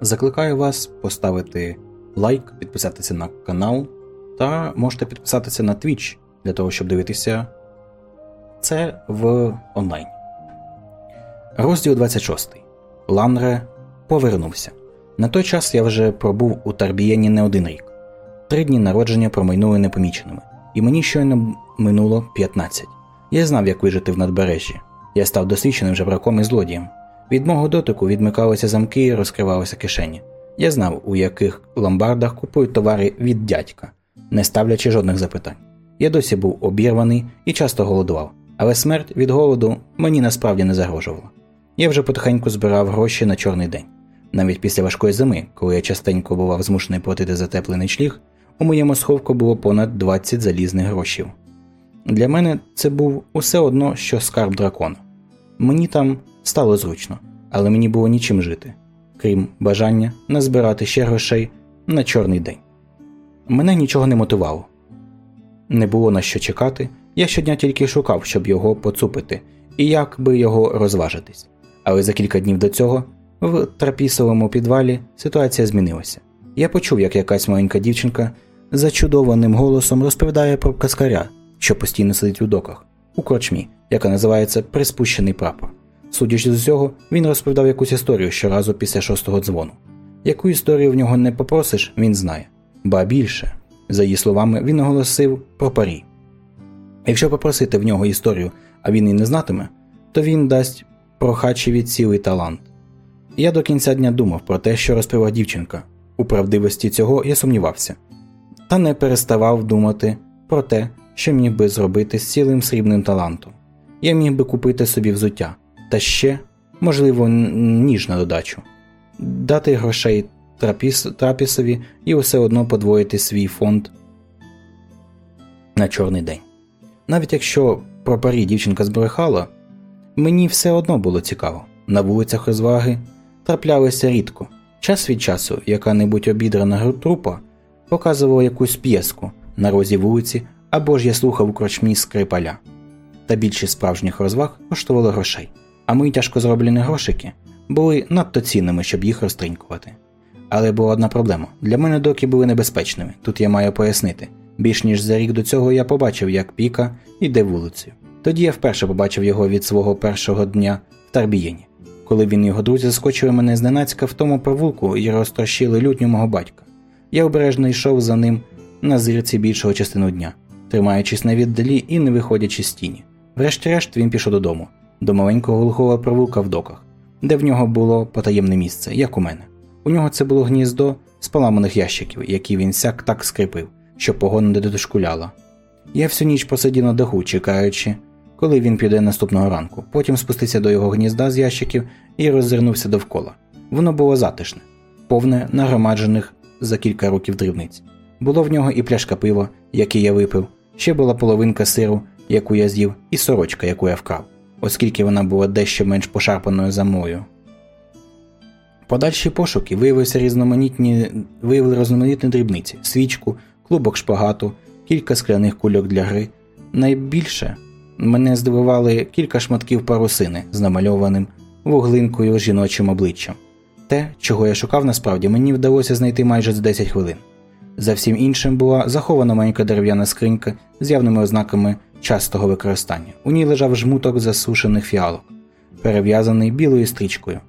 Закликаю вас поставити лайк, підписатися на канал та можете підписатися на Twitch для того, щоб дивитися це в онлайн. Розділ 26. Ланре повернувся. На той час я вже пробув у Тарбієні не один рік. Три дні народження промайнули непоміченими, і мені щойно минуло 15. Я знав, як вижити в надбережжі. Я став досвідченим жебраком і злодієм. Від мого дотику відмикалися замки і розкривалися кишені. Я знав, у яких ломбардах купують товари від дядька, не ставлячи жодних запитань. Я досі був обірваний і часто голодував, але смерть від голоду мені насправді не загрожувала. Я вже потихеньку збирав гроші на чорний день. Навіть після важкої зими, коли я частенько бував змушений платити затеплений шліг, у моєму сховку було понад 20 залізних грошів. Для мене це був усе одно, що скарб дракона. Мені там стало зручно, але мені було нічим жити, крім бажання назбирати ще грошей на чорний день. Мене нічого не мотивало. Не було на що чекати, я щодня тільки шукав, щоб його поцупити і як би його розважитись. Але за кілька днів до цього в трапісовому підвалі ситуація змінилася. Я почув, як якась маленька дівчинка зачудованим голосом розповідає про каскаря, що постійно сидить у доках, у корчмі, яка називається Приспущений прапор. Судячи з усього, він розповідав якусь історію щоразу після шостого дзвону. Яку історію в нього не попросиш, він знає. Ба більше, за її словами, він оголосив про парі. Якщо попросити в нього історію, а він і не знатиме, то він дасть прохачеві цілий талант. Я до кінця дня думав про те, що розповіла дівчинка. У правдивості цього я сумнівався, та не переставав думати про те, що міг би зробити з цілим срібним талантом. Я міг би купити собі взуття, та ще, можливо, ніж на додачу, дати грошей трапіс, трапісові і все одно подвоїти свій фонд на чорний день. Навіть якщо про парі дівчинка збрехала, мені все одно було цікаво. На вулицях розваги траплялися рідко. Час від часу яка-небудь обідрана трупа показувала якусь п'єску на розі вулиці або ж я слухав у крочмі скрипаля. Та більшість справжніх розваг коштували грошей, а мої тяжко зроблені грошики були надто цінними, щоб їх розтринькувати. Але була одна проблема для мене доки були небезпечними, тут я маю пояснити. Більш ніж за рік до цього я побачив, як Піка йде вулицею. Тоді я вперше побачив його від свого першого дня в Тарбієні, коли він і його друзі заскочили мене зненацька в тому провулку і розтрощили лютню мого батька. Я обережно йшов за ним на зірці більшого частину дня, тримаючись на віддалі і не виходячи з тіні. Врешті-решт він пішов додому, до маленького глухого провулка в доках, де в нього було потаємне місце, як у мене. У нього це було гніздо з поламаних ящиків, які він сяк так скрипив, що погона не дошкуляла. Я всю ніч посидів на даху, чекаючи, коли він піде наступного ранку, потім спустився до його гнізда з ящиків і роззирнувся довкола. Воно було затишне, повне нагромаджених за кілька років дрібниць. Було в нього і пляшка пива, який я випив, ще була половинка сиру, яку я з'їв, і сорочка, яку я вкрав, оскільки вона була дещо менш пошарпаною за мною. Подальші пошуки виявилися різноманітні, виявили різноманітні дрібниці, свічку, клубок шпагату, кілька скляних кульок для гри. Найбільше мене здивували кілька шматків парусини з намальованим вуглинкою жіночим обличчям. Те, чого я шукав насправді, мені вдалося знайти майже за 10 хвилин. За всім іншим була захована маленька дерев'яна скринька з явними ознаками частого використання. У ній лежав жмуток засушених фіалок, перев'язаний білою стрічкою,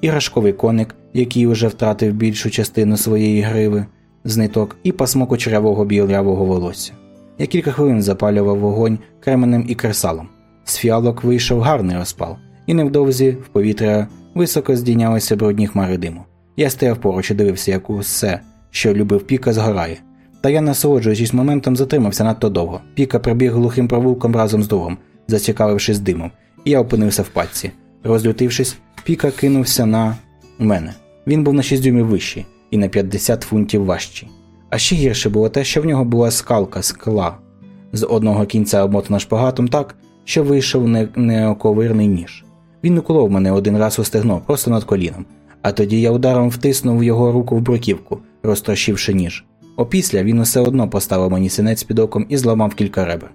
іграшковий коник, який уже втратив більшу частину своєї гриви, з ниток і пасмо кучерявого білявого волосся. Я кілька хвилин запалював вогонь кременем і кресалом. З фіалок вийшов гарний розпал, і невдовзі в повітря високо здійнялися брудні хмари диму. Я стояв поруч і дивився, як усе, що любив Піка, згорає. Та я, насолоджуючись моментом, затримався надто довго. Піка прибіг глухим провулком разом з другом, зацікавившись димом, і я опинився в патці. Розлютившись, Піка кинувся на мене. Він був на 6 дюймів вищий і на 50 фунтів важчий. А ще гірше було те, що в нього була скалка скла, з одного кінця обмотана шпагатом так, що вийшов неоковирний ніж. Він уколов мене один раз у стегно, просто над коліном, а тоді я ударом втиснув його руку в бруківку, розтрощивши ніж. Опісля він усе одно поставив мені синець під оком і зламав кілька ребер.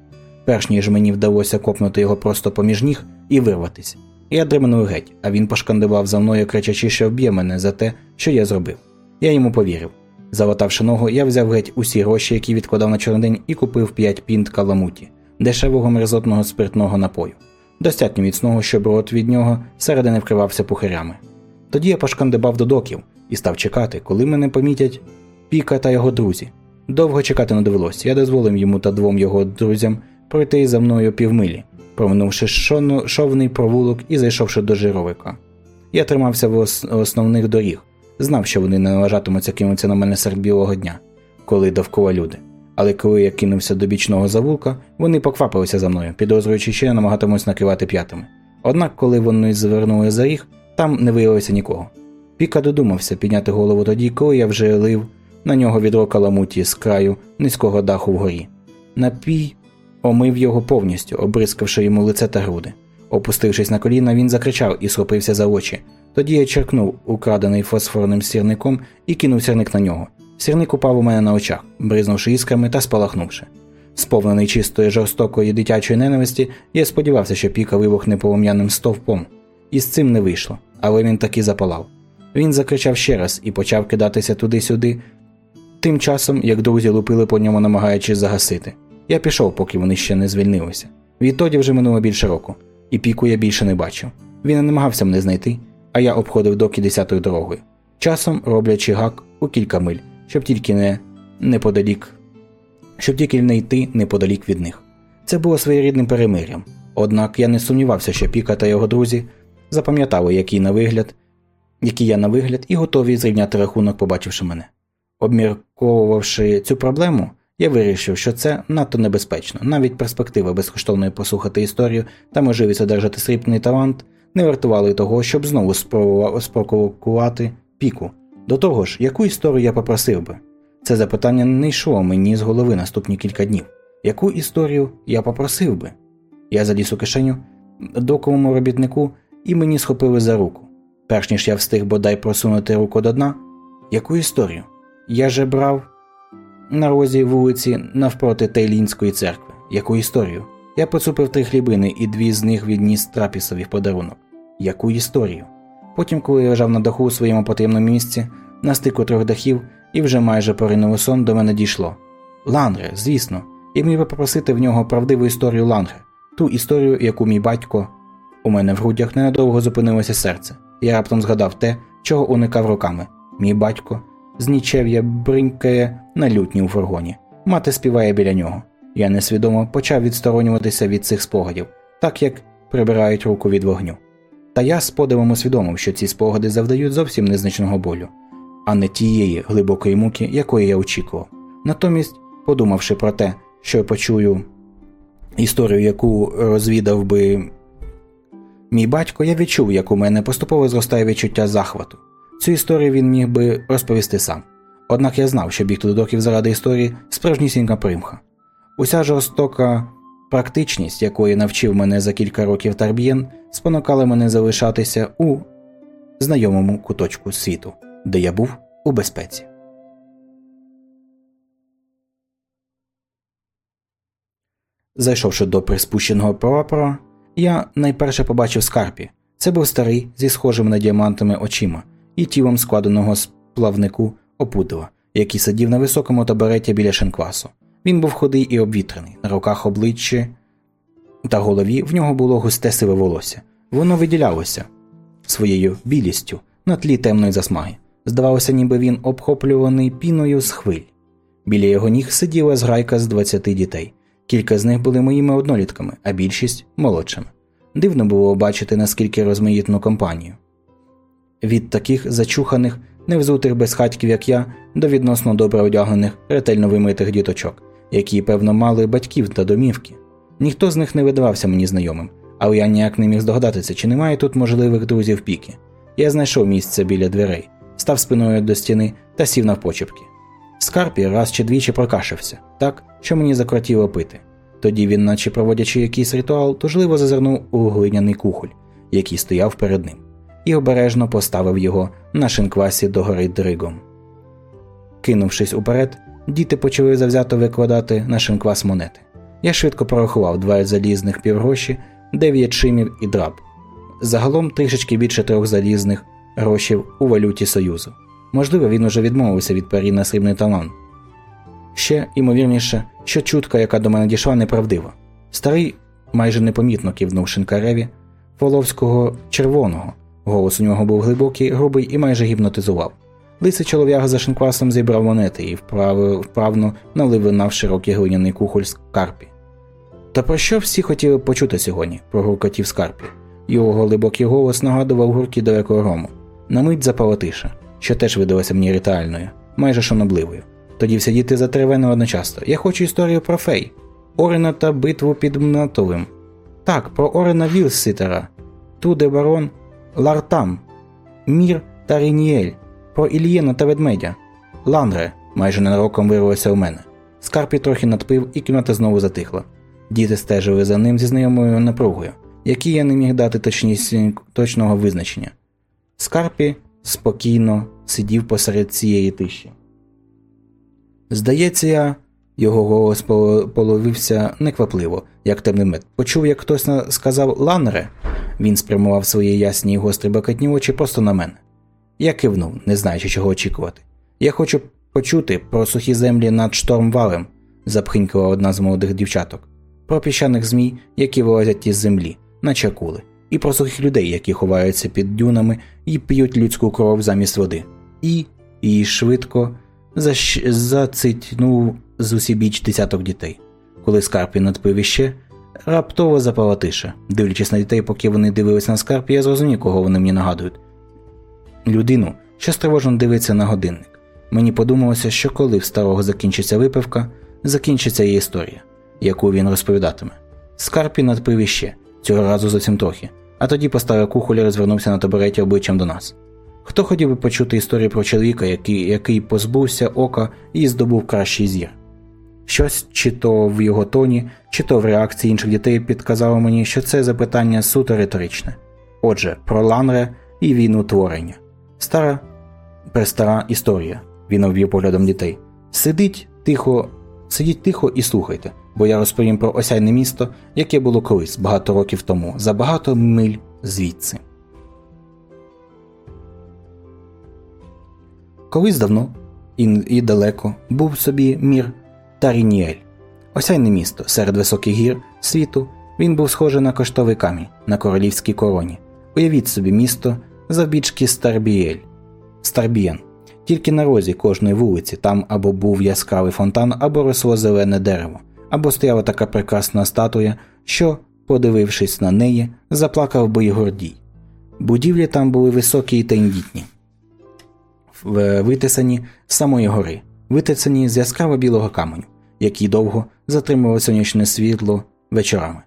Перш ніж мені вдалося копнути його просто поміж ніг і вирватися. Я дременув геть, а він пошкандивав за мною, кричачи, що вб'є мене за те, що я зробив. Я йому повірив. Залатавши ногу, я взяв геть усі гроші, які відкладав на чорний день, і купив 5 пінт каламуті, дешевого мерзотного спиртного напою, достатньо міцного, щоб рот від нього середини вкривався пухирями. Тоді я пошкандибав до доків і став чекати, коли мене помітять Піка та його друзі. Довго чекати не довелося, я дозволив йому та двом його друзям пройти за мною півмилі, проминувши шовний провулок і зайшовши до жировика. Я тримався в основних доріг, знав, що вони не належатимуться кинуться на мене серед білого дня, коли довкола люди. Але коли я кинувся до бічного завулка, вони поквапилися за мною, підозрюючи, що я намагатимусь накривати п'ятами. Однак, коли вони звернули за ріг, там не виявилося нікого. Піка додумався підняти голову тоді, коли я вже лив на нього відро каламуті з краю низького даху вгорі. Напій омив його повністю, обрискавши йому лице та груди. Опустившись на коліна, він закричав і схопився за очі. Тоді я черкнув украдений фосфорним сірником і кинув сірник на нього. Сірник упав у мене на очах, бризнувши іскрами та спалахнувши. Сповнений чистої жорстокої дитячої ненависті, я сподівався, що піка вибухне полум'яним стовпом. І з цим не вийшло, але він таки запалав. Він закричав ще раз і почав кидатися туди-сюди, тим часом, як друзі лупили по ньому, намагаючись загасити. Я пішов, поки вони ще не звільнилися. Відтоді вже минуло більше року, і піку я більше не бачив. Він не намагався мене знайти, а я обходив доки десятою дорогою, часом роблячи гак у кілька миль, щоб тільки не неподалік, щоб тільки не йти неподалік від них. Це було своєрідним перемир'ям. Однак я не сумнівався, що Піка та його друзі запам'ятали, який на вигляд, який я на вигляд, і готові зрівняти рахунок, побачивши мене. Обмірковувавши цю проблему, я вирішив, що це надто небезпечно. Навіть перспектива безкоштовної послухати історію та можливість одержати срібний талант не вартували того, щоб знову спровокувати піку. До того ж, яку історію я попросив би? Це запитання не йшло мені з голови наступні кілька днів. Яку історію я попросив би? Я заліз у кишеню доковому робітнику і мені схопили за руку. Перш ніж я встиг бодай просунути руку до дна. Яку історію? Я же брав на розі вулиці навпроти Тейлінської церкви. Яку історію? Я поцупив три хлібини і дві з них відніс трапісові в подарунок. Яку історію? Потім, коли я лежав на даху у своєму потрібному місці, на стику трьох дахів і вже майже поринув сон, до мене дійшло. Лангре, звісно, і міг би попросити в нього правдиву історію Лангре, ту історію, яку мій батько. У мене в грудях ненадовго зупинилося серце. Я раптом згадав те, чого уникав роками. Мій батько з нічев'я бринькає на лютні у фургоні. Мати співає біля нього. Я несвідомо почав відсторонюватися від цих спогадів, так як прибирають руку від вогню. Та я з подивом усвідомив, що ці спогади завдають зовсім незначного болю, а не тієї глибокої муки, якої я очікував. Натомість, подумавши про те, що я почую історію, яку розвідав би мій батько, я відчув, як у мене поступово зростає відчуття захвату. Цю історію він міг би розповісти сам. Однак я знав, що бігти до доків заради історії справжнісінька примха. Уся жорстока практичність, якої навчив мене за кілька років Тарб'єн, спонукала мене залишатися у знайомому куточку світу, де я був у безпеці. Зайшовши до приспущеного прапора, я найперше побачив скарпі. Це був старий зі схожими на діамантами очима і тілом складеного з плавнику опудила, який сидів на високому табуреті біля шинквасу. Він був худий і обвітрений, на руках обличчя та голові в нього було густе сиве волосся. Воно виділялося своєю білістю на тлі темної засмаги. Здавалося, ніби він обхоплюваний піною з хвиль. Біля його ніг сиділа зграйка з 20 дітей. Кілька з них були моїми однолітками, а більшість молодшими. Дивно було бачити, наскільки розмаїтну компанію. Від таких зачуханих, невзутих безхатьків, як я, до відносно добре одягнених, ретельно вимитих діточок, які, певно, мали батьків та домівки. Ніхто з них не видавався мені знайомим, але я ніяк не міг здогадатися, чи немає тут можливих друзів піки. Я знайшов місце біля дверей, став спиною до стіни та сів навпочепки. Скарпі раз чи двічі прокашився, так, що мені закротіло пити. Тоді він, наче проводячи якийсь ритуал, тужливо зазирнув у глиняний кухоль, який стояв перед ним і обережно поставив його на шинквасі догори дригом. Кинувшись уперед, діти почали завзято викладати на шинквас монети. Я швидко порахував два залізних півгроші, дев'ять шимів і драб. Загалом трішечки більше трьох залізних грошів у валюті Союзу. Можливо, він уже відмовився від парі на срібний талант. Ще ймовірніше, що чутка, яка до мене дійшла, неправдива. Старий майже непомітно кивнув шинкареві Воловського червоного. Голос у нього був глибокий, грубий і майже гіпнотизував. Лисий чолов'яга за шинквасом зібрав монети і вправ, вправно налив вина в широкий глиняний кухоль з карпі. Та про що всі хотіли почути сьогодні? прогуркотів Скарпі. Його глибокий голос нагадував гурки далекого грому. На мить запала тиша, що теж видалася мені ритуальною, майже шанобливою. Тоді всі діти затеревено одночасно. Я хочу історію про фей, Орена та битву під Мнатовим. Так, про Орена Вілситера, Туде Барон Лартам, Мір та Рініель, про Ільєна та ведмедя. Ланре, майже ненароком вирвалося у мене. Скарпі трохи надпив, і кімната знову затихла. Діти стежили за ним зі знайомою напругою, якій я не міг дати точного визначення. Скарпі спокійно сидів посеред цієї тиші. Здається, я. Його голос половився неквапливо, як темний мед. Почув, як хтось сказав Ланре. Він спрямував свої ясні й гострі бакатні очі просто на мене. Я кивнув, не знаючи, чого очікувати. Я хочу почути про сухі землі над штормвалем, запхинькала одна з молодих дівчаток, про піщаних змій, які вилазять із землі, наче акули, і про сухих людей, які ховаються під дюнами і п'ють людську кров замість води. І і швидко защ... зацитнув з усібіч десяток дітей. Коли Скарпі надпив іще, раптово запала тиша. Дивлячись на дітей, поки вони дивилися на Скарпі, я зрозумів, кого вони мені нагадують. Людину, що стривожно дивиться на годинник. Мені подумалося, що коли в старого закінчиться випивка, закінчиться і історія, яку він розповідатиме. Скарпі надпив іще, цього разу зовсім трохи, а тоді поставив кухоль і розвернувся на табуреті обличчям до нас. Хто хотів би почути історію про чоловіка, який який позбувся ока і здобув кращий зір? Щось чи то в його тоні, чи то в реакції інших дітей підказало мені, що це запитання суто риторичне. Отже, про Ланре і війну творення. Стара престара історія, він обвів поглядом дітей. Сидіть тихо, сидіть тихо і слухайте, бо я розповім про осяйне місто, яке було колись багато років тому, за багато миль звідси. Колись давно і, і далеко був собі мір Тарініель. Осяйне місто серед високих гір світу він був схожий на коштовий камінь на королівській короні. Уявіть собі місто завбічки Старбіель. Старбієн. Тільки на розі кожної вулиці там або був яскравий фонтан, або росло зелене дерево, або стояла така прекрасна статуя, що, подивившись на неї, заплакав би й гордій. Будівлі там були високі і тендітні, витисані з самої гори, витисані з яскраво білого каменю, який довго затримував сонячне світло вечорами.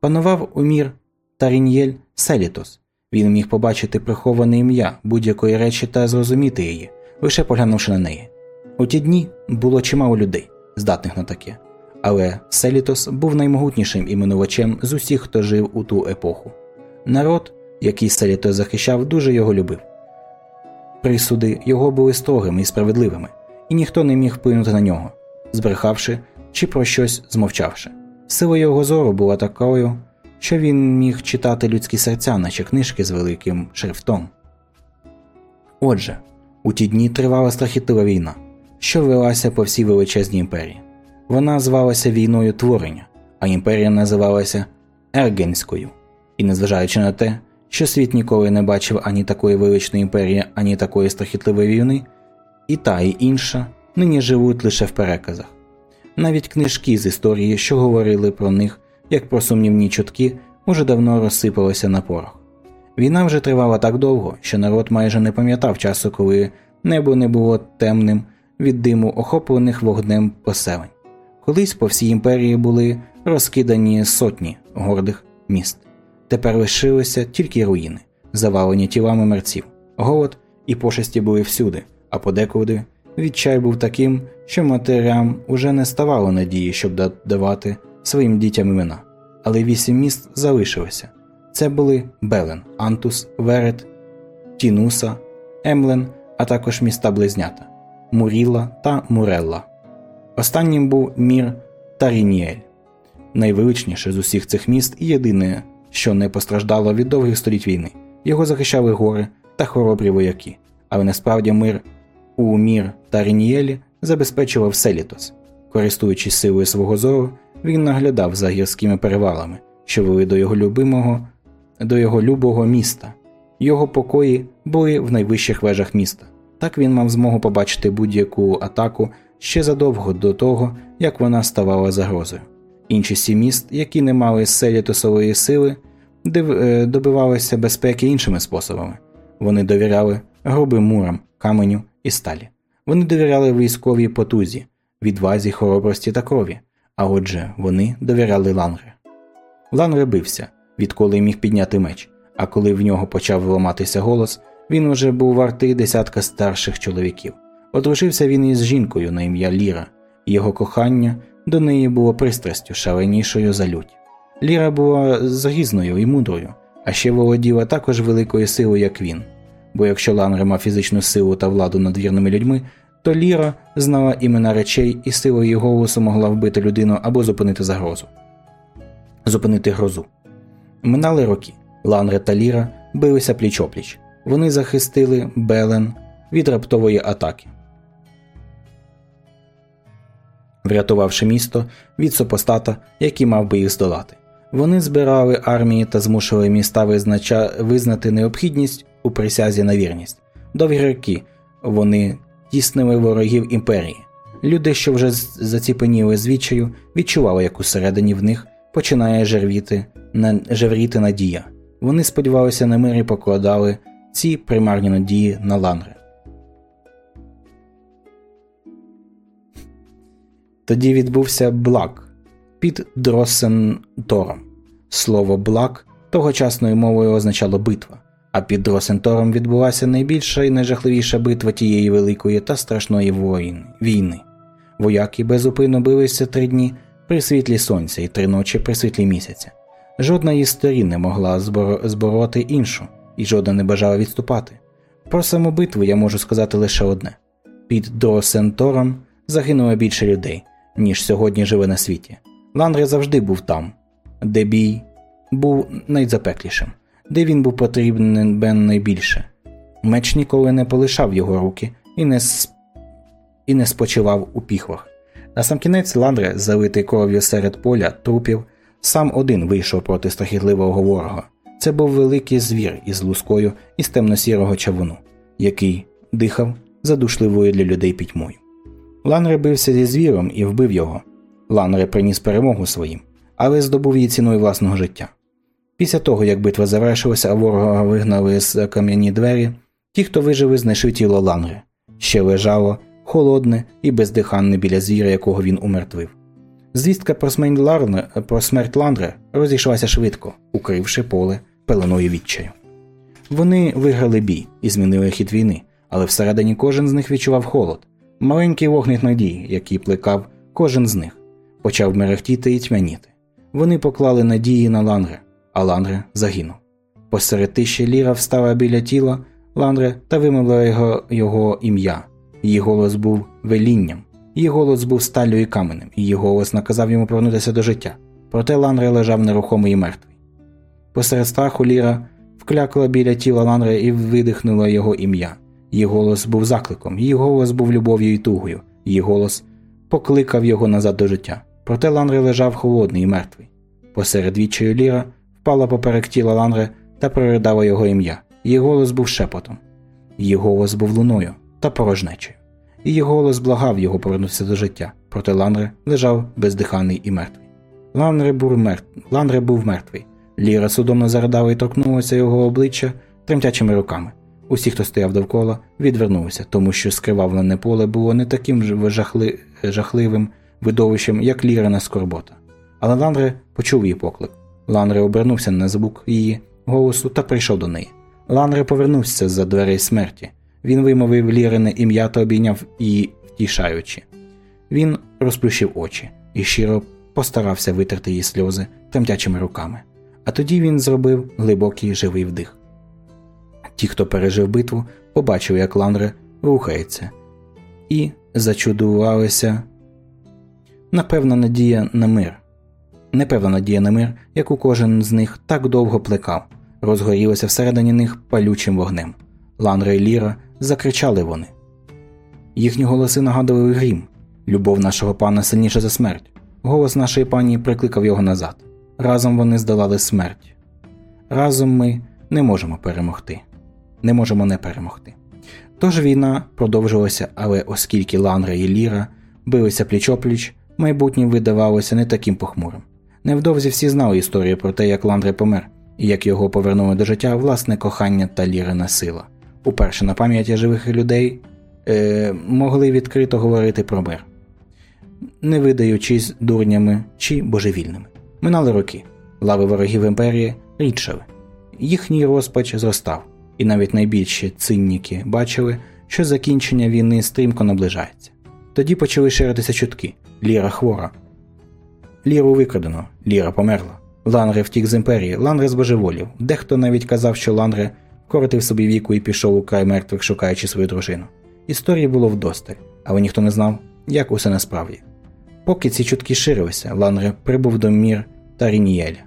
Панував умір Тарін'єль Селітос. Він міг побачити приховане ім'я будь-якої речі та зрозуміти її, лише поглянувши на неї. У ті дні було чимало людей, здатних на таке, але Селітос був наймогутнішим іменувачем з усіх, хто жив у ту епоху. Народ, який Селітос захищав, дуже його любив. Присуди його були строгими і справедливими, і ніхто не міг вплинути на нього, збрехавши чи про щось змовчавши. Сила його зору була такою, що він міг читати людські серця, наче книжки з великим шрифтом. Отже, у ті дні тривала страхітлива війна, що велася по всій величезній імперії. Вона звалася війною творення, а імперія називалася Ергенською, і, незважаючи на те, що світ ніколи не бачив ані такої величної імперії, ані такої страхітливої війни, і та, і інша нині живуть лише в переказах. Навіть книжки з історії, що говорили про них як про сумнівні чутки, уже давно розсипалися на порох. Війна вже тривала так довго, що народ майже не пам'ятав часу, коли небо не було темним від диму охоплених вогнем поселень. Колись по всій імперії були розкидані сотні гордих міст. Тепер лишилися тільки руїни, завалені тілами мерців. Голод і пошесті були всюди, а подекуди відчай був таким, що матерям уже не ставало надії, щоб давати своїм дітям імена. Але вісім міст залишилося. Це були Белен, Антус, Верет, Тінуса, Емлен, а також міста Близнята Муріла та Мурелла. Останнім був мір Тарініель, найвеличніше з усіх цих міст і єдине що не постраждало від довгих століть війни. Його захищали гори та хоробрі вояки, але насправді мир у Мір та Рінієлі забезпечував Селітос. Користуючись силою свого зору, він наглядав за гірськими перевалами, що вели до його любимого, до його любого міста. Його покої були в найвищих вежах міста. Так він мав змогу побачити будь-яку атаку ще задовго до того, як вона ставала загрозою. Інші сі міст, які не мали селітосової сили, е, добивалися безпеки іншими способами. Вони довіряли грубим мурам, каменю і сталі. Вони довіряли військовій потузі, відвазі, хоробрості та крові, а отже, вони довіряли Лангре. Лангре бився, відколи міг підняти меч, а коли в нього почав ламатися голос, він уже був вартий десятка старших чоловіків. Одружився він із жінкою на ім'я Ліра, його кохання до неї було пристрастю, шаленішою за лють. Ліра була загізною і мудрою, а ще володіла також великою силою, як він. Бо якщо Лангре мав фізичну силу та владу над вірними людьми, то Ліра знала імена речей і силою її голосу могла вбити людину або зупинити загрозу. Зупинити грозу. Минали роки. Лангре та Ліра билися пліч опліч. Вони захистили Белен від раптової атаки. Врятувавши місто від супостата, який мав би їх здолати. Вони збирали армії та змушували міста визнача... визнати необхідність у присязі на вірність. Довгі роки вони тіснили ворогів імперії. Люди, що вже заціпеніли звідчаю, відчували, як усередині в них починає жервіти, на... жевріти надія. Вони сподівалися на мир і покладали ці примарні надії на лангри. Тоді відбувся блак під Дросентором. Слово блак тогочасною мовою означало битва, а під Дросентором відбулася найбільша і найжахливіша битва тієї великої та страшної війни. Вояки безупинно билися три дні при світлі сонця і три ночі при світлі місяця. Жодна із сторін не могла збороти іншу, і жодна не бажала відступати. Про саму битву я можу сказати лише одне: під Дросентором загинуло більше людей, ніж сьогодні живе на світі. Ландре завжди був там, де бій був найзапеклішим, де він був потрібен найбільше. Меч ніколи не полишав його руки і не сп... і не спочивав у піхвах. На сам кінець Ландре, залитий кров'ю серед поля, трупів, сам один вийшов проти страхітливого ворога. Це був великий звір із лускою із темно-сірого чавуну, який дихав задушливою для людей пітьмою. Ланре бився зі звіром і вбив його. Ланре приніс перемогу своїм, але здобув її ціною власного життя. Після того, як битва завершилася, а ворога вигнали з кам'яні двері, ті, хто вижили, знайшли тіло Лангре, ще лежало холодне і бездиханне біля звіра, якого він умертвив. Звістка про смерть Ларне, про смерть Ландре розійшлася швидко, укривши поле пеленою відчаю. Вони виграли бій і змінили хід війни, але всередині кожен з них відчував холод, маленький вогник надії, який плекав кожен з них, почав мерехтіти і тьмяніти. Вони поклали надії на Лангре, а Лангре загинув. Посеред тиші Ліра встала біля тіла Лангре та вимовила його, його ім'я. Її голос був велінням, її голос був сталлю і каменем, її голос наказав йому повернутися до життя. Проте Лангре лежав нерухомий і мертвий. Посеред страху Ліра вклякла біля тіла Ланре і видихнула його ім'я. Її голос був закликом, її голос був любов'ю і тугою, її голос покликав його назад до життя. Проте Ланре лежав холодний і мертвий. Посеред відчаю Ліра впала поперек тіла Ланре та проридала його ім'я. Її голос був шепотом, її голос був луною та порожнечею. Її голос благав його повернутися до життя, проте Ланре лежав бездиханий і мертвий. Ланре був, мертв... Ланре був мертвий. Ліра судомно заридала і торкнулася його обличчя тремтячими руками. Усі, хто стояв довкола, відвернулися, тому що скривавлене поле було не таким жахли... жахливим видовищем, як Лірина скорбота. Але Ландре почув її поклик. Ланре обернувся на звук її голосу та прийшов до неї. Ланре повернувся за дверей смерті. Він вимовив Лірине ім'я та обійняв її втішаючи. Він розплющив очі і щиро постарався витерти її сльози тремтячими руками а тоді він зробив глибокий живий вдих. Ті, хто пережив битву, побачив, як Ланре рухається, і зачудувалися напевна надія на мир. Непевна надія на мир, яку кожен з них так довго плекав, розгорілася всередині них палючим вогнем. Ланре і Ліра закричали вони. Їхні голоси нагадували грім. Любов нашого пана сильніша за смерть. Голос нашої пані прикликав його назад. Разом вони здолали смерть. Разом ми не можемо перемогти. Не можемо не перемогти. Тож війна продовжувалася, але оскільки Ланре і Ліра билися пліч-опліч, майбутнє видавалося не таким похмурим. Невдовзі всі знали історію про те, як Ландре помер, і як його повернули до життя власне кохання та лірина сила. Уперше на пам'яті живих людей е, могли відкрито говорити про мир, не видаючись дурнями чи божевільними. Минали роки. Лави ворогів імперії рідшали. Їхній розпач зростав, і навіть найбільші цинніки бачили, що закінчення війни стрімко наближається. Тоді почали ширитися чутки Ліра хвора. Ліру викрадено, Ліра померла. Ланре втік з імперії, Ланре збожеволів. Дехто навіть казав, що Ланре коротив собі віку і пішов у край мертвих, шукаючи свою дружину. Історії було вдосталь, але ніхто не знав, як усе насправді. Поки ці чутки ширилися, Ланре прибув до мір та Рінієля.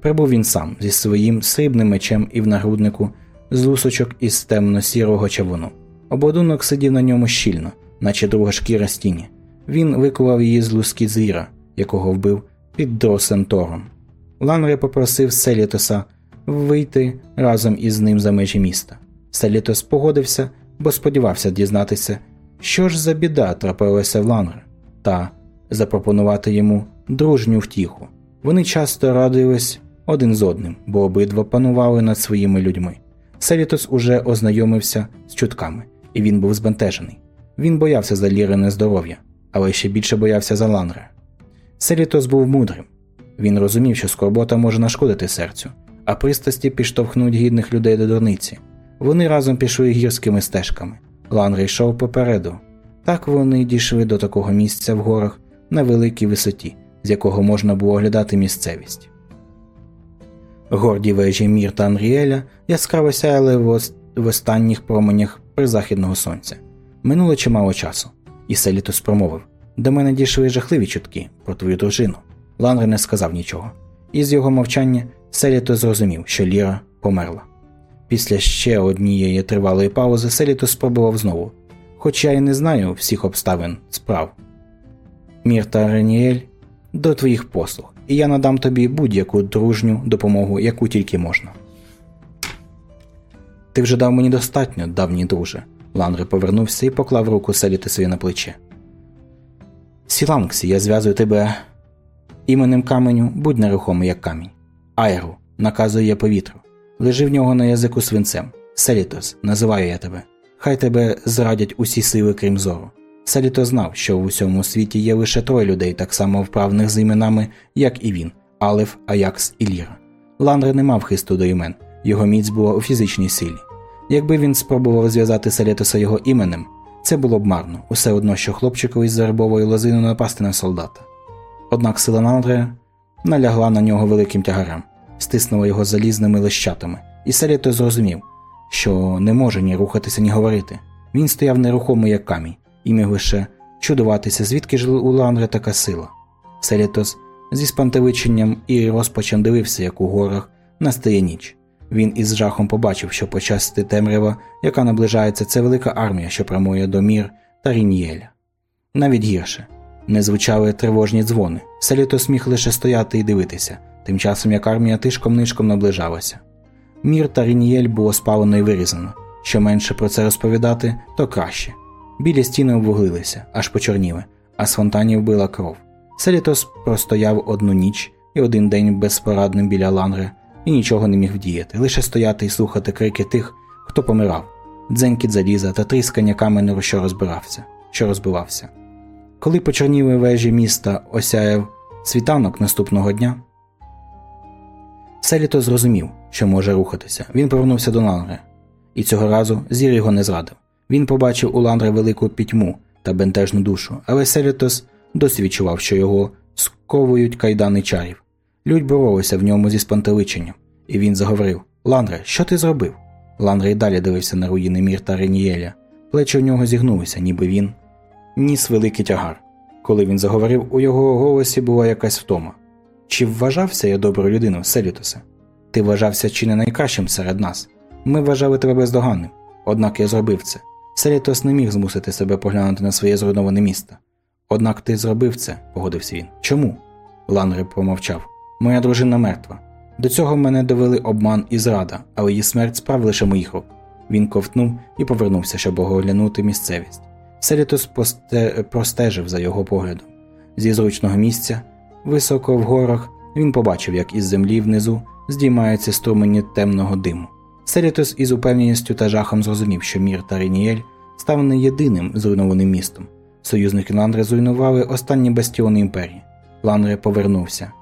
Прибув він сам зі своїм срібним мечем і в нагруднику з лусочок із темно-сірого чавуну. Обладунок сидів на ньому щільно, наче друга шкіра стіні. Він викував її з луски звіра, якого вбив під Дросентором. Ланре попросив Селітоса вийти разом із ним за межі міста. Селітос погодився, бо сподівався дізнатися, що ж за біда трапилася в Ланре, та запропонувати йому дружню втіху. Вони часто радились один з одним, бо обидва панували над своїми людьми. Селітос уже ознайомився з чутками, і він був збентежений. Він боявся за Лірине здоров'я, але ще більше боявся за Ланре. Селітос був мудрим. Він розумів, що скорбота може нашкодити серцю, а пристрасті підштовхнуть гідних людей до дурниці. Вони разом пішли гірськими стежками. Ланре йшов попереду. Так вони дійшли до такого місця в горах на великій висоті, з якого можна було оглядати місцевість. Горді вежі Мір та Анріеля яскраво сяяли в останніх променях призахідного сонця. Минуло чимало часу, і Селітус промовив До мене дійшли жахливі чутки про твою дружину. Ланре не сказав нічого, і з його мовчання Селітус зрозумів, що Ліра померла. Після ще однієї тривалої паузи Селітус спробував знову, хоч я й не знаю всіх обставин справ. Мір та Реніель до твоїх послуг, і я надам тобі будь-яку дружню допомогу, яку тільки можна. Ти вже дав мені достатньо, давній друже. Ланри повернувся і поклав руку Селітусові на плече. Сіланксі, я зв'язую тебе іменем каменю, будь нерухомий, як камінь. Айру, наказує я повітру. Лежи в нього на язику свинцем. Селітос, називаю я тебе. Хай тебе зрадять усі сили, крім зору. Селіто знав, що в усьому світі є лише троє людей, так само вправних з іменами, як і він Алеф, Аякс і Ліра. Ландре не мав хисту до імен, його міць була у фізичній силі. Якби він спробував зв'язати Селітоса його іменем, це було б марно, усе одно, що хлопчикові з зарбовою лозиною напасти на солдата. Однак сила Ландрея налягла на нього великим тягарем, стиснула його залізними лищатами, і Селіто зрозумів, що не може ні рухатися, ні говорити. Він стояв нерухомий, як камінь і міг лише чудуватися, звідки ж у Ланре така сила. Селітос зі спантеличенням і розпачем дивився, як у горах настає ніч. Він із жахом побачив, що почасти темрява, яка наближається, це велика армія, що прямує до мір та Рінієля. Навіть гірше не звучали тривожні дзвони. Селітос міг лише стояти і дивитися, тим часом як армія тишком нишком наближалася. Мір та Рінієль було спалено і вирізано. Що менше про це розповідати, то краще. Білі стіни обвуглилися, аж почорніли, а з фонтанів била кров. Селітос простояв одну ніч і один день безпорадним біля лангри і нічого не міг вдіяти, лише стояти і слухати крики тих, хто помирав, дзенькіт заліза та тріскання каменю, що розбирався, що розбивався. Коли почорніли вежі міста осяяв світанок наступного дня, Селіто зрозумів, що може рухатися. Він повернувся до лангри, і цього разу зір його не зрадив. Він побачив у Ландре велику пітьму та бентежну душу, але Селітос досі відчував, що його сковують кайдани чарів. Людь боролися в ньому зі спантеличенням, і він заговорив Ландре, що ти зробив? Ландре й далі дивився на руїни Мір та Ренієля. Плечі у нього зігнулися, ніби він ніс великий тягар. Коли він заговорив, у його голосі була якась втома. Чи вважався я доброю людиною, Селітосе? Ти вважався чи не найкращим серед нас. Ми вважали тебе бездоганним, однак я зробив це. Селітос не міг змусити себе поглянути на своє зруйноване місто. Однак ти зробив це, погодився він. Чому? Ланри помовчав. Моя дружина мертва. До цього мене довели обман і зрада, але її смерть справ лише моїх рук. Він ковтнув і повернувся, щоб оглянути місцевість. Селітос посте... простежив за його поглядом. Зі зручного місця, високо в горах, він побачив, як із землі внизу здіймаються струмені темного диму. Селітос із упевненістю та жахом зрозумів, що Мір та Реніель став не єдиним зруйнованим містом. Союзники Ландри зруйнували останні бастіони імперії. Ландре повернувся.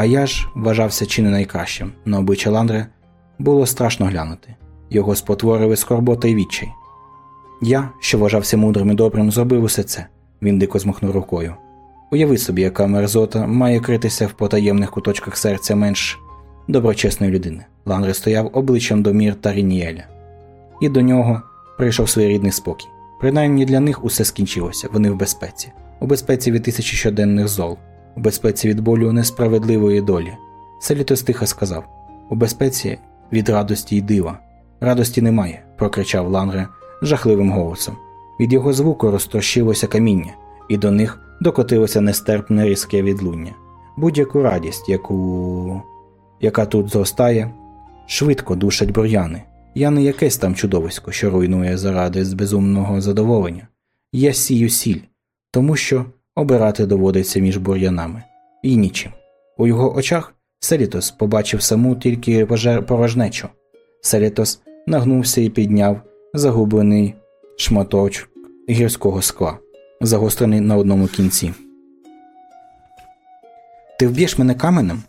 А я ж вважався чи не найкращим. На обличчя Ландре було страшно глянути. Його спотворили скорбота і відчай. Я, що вважався мудрим і добрим, зробив усе це. Він дико змахнув рукою. Уяви собі, яка мерзота має критися в потаємних куточках серця менш доброчесної людини. Ланре стояв обличчям до Мір та Рініеля. І до нього прийшов своєрідний спокій. Принаймні для них усе скінчилося, вони в безпеці, у безпеці від тисячі щоденних зол, у безпеці від болю несправедливої долі. Селітос тихо сказав у безпеці від радості й дива. Радості немає, прокричав Ланре жахливим голосом. Від його звуку розтрощилося каміння, і до них докотилося нестерпне різке відлуння. Будь-яку радість, яку... яка тут зростає, швидко душать бур'яни. Я не якесь там чудовисько, що руйнує заради з безумного задоволення. Я сію сіль, тому що обирати доводиться між бур'янами і нічим. У його очах Селітос побачив саму тільки порожнечу. Селітос нагнувся і підняв загублений шматочок гірського скла, загострений на одному кінці. Ти вб'єш мене каменем?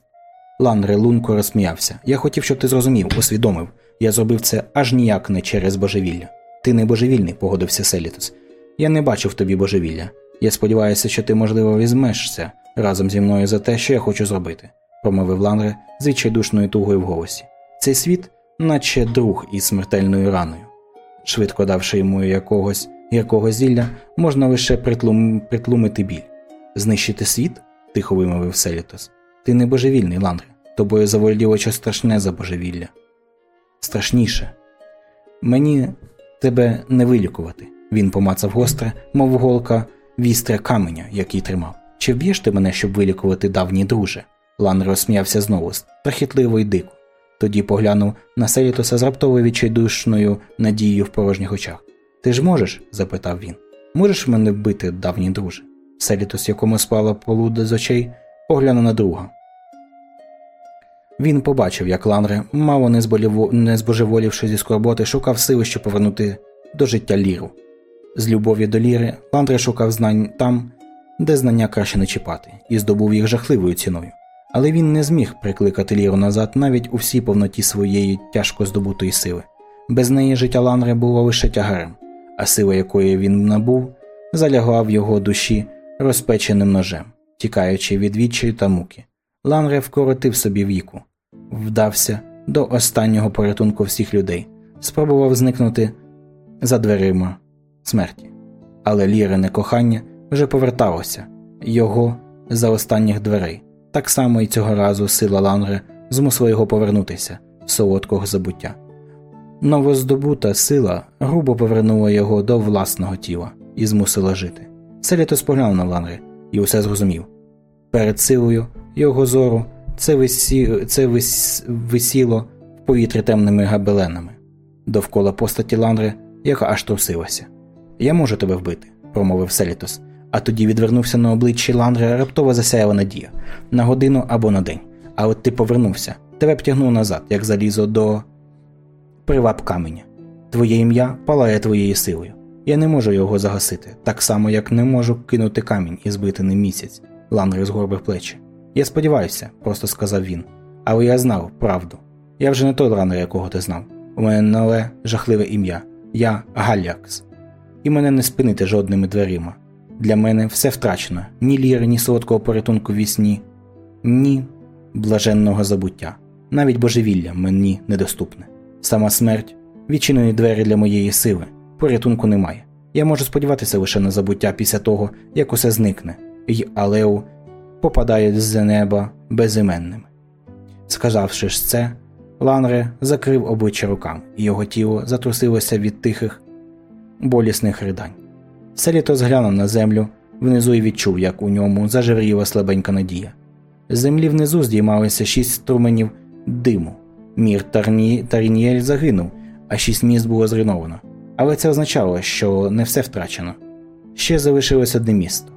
Ланре лунко розсміявся. Я хотів, щоб ти зрозумів, усвідомив. Я зробив це аж ніяк не через божевілля. Ти не божевільний, погодився Селітус. Я не бачив тобі божевілля. Я сподіваюся, що ти, можливо, візьмешся разом зі мною за те, що я хочу зробити, промовив Ланре з відчайдушною тугою в голосі. Цей світ, наче друг із смертельною раною. Швидко давши йому якогось гіркого зілля, можна лише притлум... притлумити біль. Знищити світ? тихо вимовив Селітос. Ти не божевільний, Ландре. Тобою заволоділо щось страшне за божевілля. Страшніше. Мені тебе не вилікувати. Він помацав гостре, мов голка вістря каменя, який тримав. Чи вб'єш ти мене, щоб вилікувати давній друже? Лан розсміявся знову страхітливо й дико. Тоді поглянув на Селітоса з раптовою відчайдушною надією в порожніх очах. Ти ж можеш? запитав він. Можеш мене вбити, давній друже? Селітос, якому спала полуда з очей, поглянув на друга. Він побачив, як Ланре, мало не збожеволівши зі скорботи, шукав сили, щоб повернути до життя ліру. З любові до ліри Ландре шукав знань там, де знання краще не чіпати, і здобув їх жахливою ціною. Але він не зміг прикликати ліру назад навіть у всій повноті своєї тяжко здобутої сили. Без неї життя Ланре було лише тягарем, а сила, якої він набув, залягла в його душі розпеченим ножем, тікаючи від відчаю та муки. Ланре вкоротив собі віку, вдався до останнього порятунку всіх людей, спробував зникнути за дверима смерті. Але лірине кохання вже поверталося його за останніх дверей. Так само і цього разу сила Лангре змусила його повернутися з солодкого забуття. Новоздобута сила грубо повернула його до власного тіла і змусила жити. Селіто споглянув на Лангре і усе зрозумів. Перед силою його зору це, висі... це вис... висіло в повітрі темними габеленами довкола постаті Ландри, яка аж трусилася. Я можу тебе вбити, промовив Селітос, а тоді відвернувся на обличчі Ландри, раптово засяяла надія на годину або на день. А от ти повернувся, тебе б назад, як залізо до привап каменя. Твоє ім'я палає твоєю силою. Я не можу його загасити, так само, як не можу кинути камінь і збити ним місяць. Ландри згорбив плечі. Я сподіваюся, просто сказав він. Але я знав правду. Я вже не той ранер, якого ти знав. У мене нове жахливе ім'я. Я Галлякс. І мене не спинити жодними дверима. Для мене все втрачено ні ліри, ні солодкого порятунку в сні, ні блаженного забуття. Навіть божевілля мені недоступне. Сама смерть відчинені двері для моєї сили, порятунку немає. Я можу сподіватися лише на забуття після того, як усе зникне, й Алеу попадають з неба безіменними. Сказавши ж це, Ланре закрив обличчя руками, і його тіло затрусилося від тихих, болісних ридань. Селіто зглянув на землю внизу і відчув, як у ньому зажевріла слабенька надія. З землі внизу здіймалися шість струменів диму. Мір Тарні... Тарнієль загинув, а шість міст було зруйновано. Але це означало, що не все втрачено. Ще залишилось одне місто.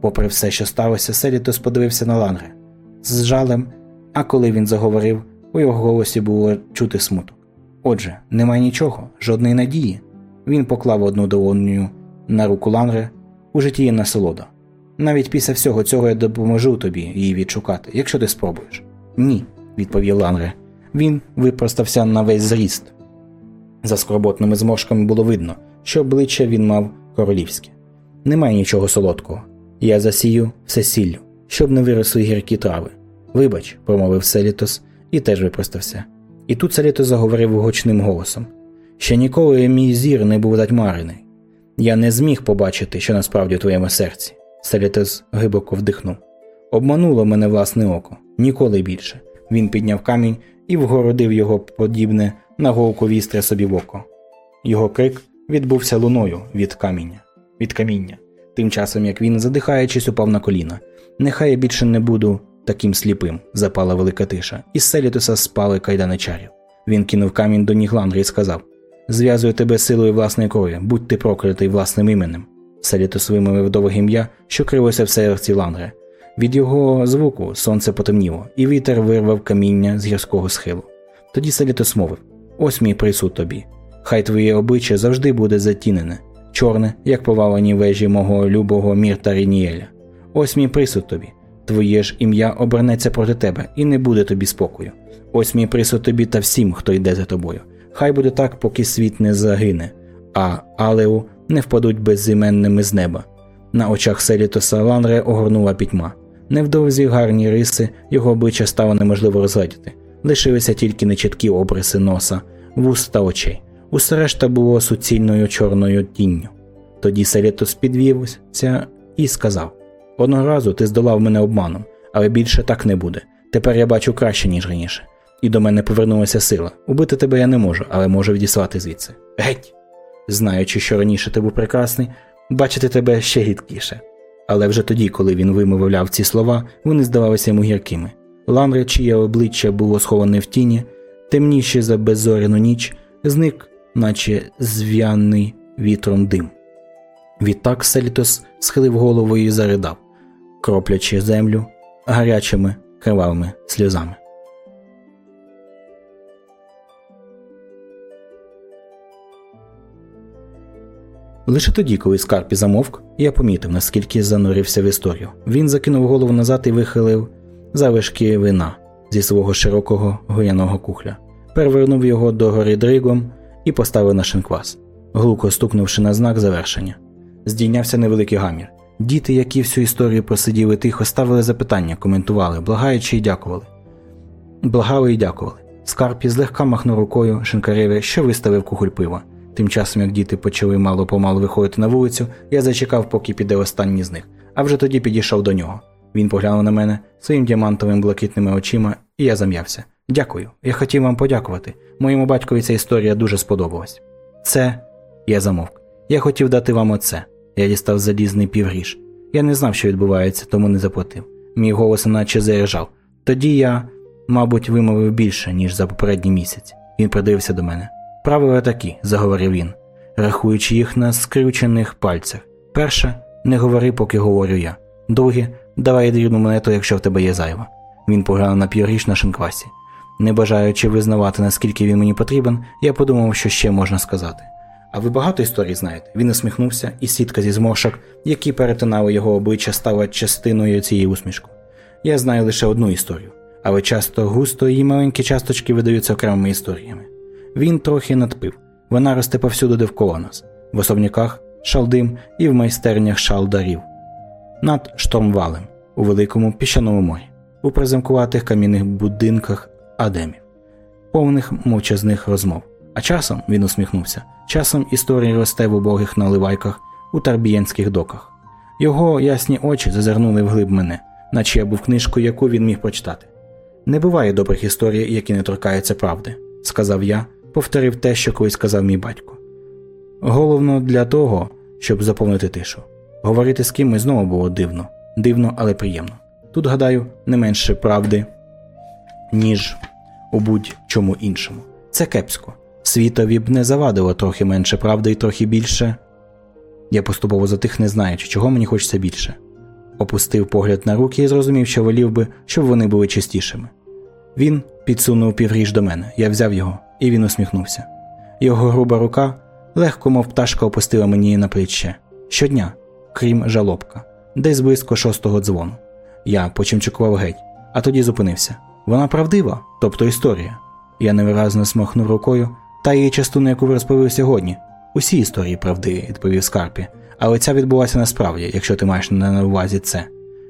Попри все, що сталося, Селітос подивився на Лангре з жалем, а коли він заговорив, у його голосі було чути смуток. Отже, немає нічого, жодної надії. Він поклав одну долоню на руку Лангре у житті є насолода. Навіть після всього цього я допоможу тобі її відшукати, якщо ти спробуєш. Ні, відповів Лангре. Він випростався на весь зріст. За скорботними зморшками було видно, що обличчя він мав королівське. Немає нічого солодкого. Я засію все сіллю, щоб не виросли гіркі трави. Вибач, промовив Селітос і теж випростався. І тут Селітос заговорив гучним голосом Ще ніколи мій зір не був затьмарений. Я не зміг побачити, що насправді в твоєму серці. Селітос глибоко вдихнув. Обмануло мене власне око, ніколи більше. Він підняв камінь і вгородив його подібне на голку вістря собі в око. Його крик відбувся луною від каміння, від каміння, тим часом як він, задихаючись, упав на коліна. Нехай я більше не буду таким сліпим, запала велика тиша, і з спали кайдани чарів. Він кинув камінь до ніг Лангри і сказав Зв'язую тебе силою власної крові, будь ти проклятий власним іменем. Селітус вимовив довге ім'я, що крилося в серці Лангре. Від його звуку сонце потемніло, і вітер вирвав каміння з гірського схилу. Тоді Селітус мовив Ось мій присуд тобі. Хай твоє обличчя завжди буде затінене, чорне, як повалені вежі мого любого Мірта Рінієля. Ось мій присуд тобі. Твоє ж ім'я обернеться проти тебе, і не буде тобі спокою. Ось мій присуд тобі та всім, хто йде за тобою. Хай буде так, поки світ не загине, а Алеу не впадуть безіменними з неба. На очах Селітоса Ланре огорнула пітьма. Невдовзі гарні риси його обличчя стало неможливо розглядіти. Лишилися тільки нечіткі обриси носа, вуст та очей. Усе решта було суцільною чорною тінню. Тоді Селітос підвівся і сказав: Одного разу ти здолав мене обманом, але більше так не буде. Тепер я бачу краще, ніж раніше. І до мене повернулася сила. Убити тебе я не можу, але можу відіслати звідси. Геть! Знаючи, що раніше ти був прекрасний, бачити тебе ще гідкіше. Але вже тоді, коли він вимовляв ці слова, вони здавалися йому гіркими. Ламре, чиє обличчя було сховане в тіні, темніше за беззоряну ніч, зник, наче зв'яний вітром дим. Відтак Селітос схилив голову і заридав, кроплячи землю гарячими кривавими сльозами. Лише тоді, коли Скарпі замовк, я помітив, наскільки занурився в історію. Він закинув голову назад і вихилив залишки вина зі свого широкого гояного кухля, перевернув його до гори дригом і поставив на шинквас, глуко стукнувши на знак завершення. Здійнявся невеликий гамір. Діти, які всю історію просиділи тихо, ставили запитання, коментували, благаючи і дякували. Благали і дякували. Скарпі злегка махнув рукою шинкареві, що виставив кухоль пива. Тим часом, як діти почали мало помалу виходити на вулицю, я зачекав, поки піде останній з них, а вже тоді підійшов до нього. Він поглянув на мене своїм діамантовими блакитними очима, і я зам'явся. Дякую, я хотів вам подякувати. Моєму батькові ця історія дуже сподобалась. Це я замовк. Я хотів дати вам оце. Я дістав залізний півгріш. Я не знав, що відбувається, тому не заплатив. Мій голос наче заіржав. Тоді я, мабуть, вимовив більше, ніж за попередній місяць. Він придивився до мене. Правила такі, заговорив він, рахуючи їх на скрючених пальцях. Перше, не говори, поки говорю я. Друге, давай дрібну монету, якщо в тебе є зайва. Він поглянув на півріч на шинквасі. Не бажаючи визнавати, наскільки він мені потрібен, я подумав, що ще можна сказати. А ви багато історій знаєте? Він усміхнувся, і сітка зі зморшок, які перетинали його обличчя, стала частиною цієї усмішки. Я знаю лише одну історію, але часто густо її маленькі часточки видаються окремими історіями. Він трохи надпив. Вона росте повсюди довкола нас, в особняках шалдим і в майстернях шалдарів, над штормвалем, у великому піщаному морі, у приземкуватих кам'яних будинках адемів, повних мовчазних розмов. А часом він усміхнувся. Часом історія росте в убогих наливайках у тарбієнських доках. Його ясні очі зазирнули вглиб мене. наче я був книжкою, яку він міг прочитати. Не буває добрих історій, які не торкаються правди, сказав я, повторив те, що колись сказав мій батько. Головно для того, щоб заповнити тишу. Говорити з кимось знову було дивно, дивно, але приємно. Тут, гадаю, не менше правди, ніж у будь-чому іншому. Це кепсько. Світові б не завадило трохи менше правди і трохи більше. Я поступово затих, не знаючи, чого мені хочеться більше. Опустив погляд на руки і зрозумів, що волів би, щоб вони були чистішими. Він підсунув півріж до мене, я взяв його, і він усміхнувся. Його груба рука легко, мов пташка, опустила мені на плече. Щодня, крім жалобка, десь близько шостого дзвону. Я почимчикував геть, а тоді зупинився. Вона правдива, тобто історія. Я невиразно смахнув рукою, та її частину, яку ви розповіли сьогодні. Усі історії правдиві, відповів Скарпі, але ця відбулася насправді, якщо ти маєш на увазі це.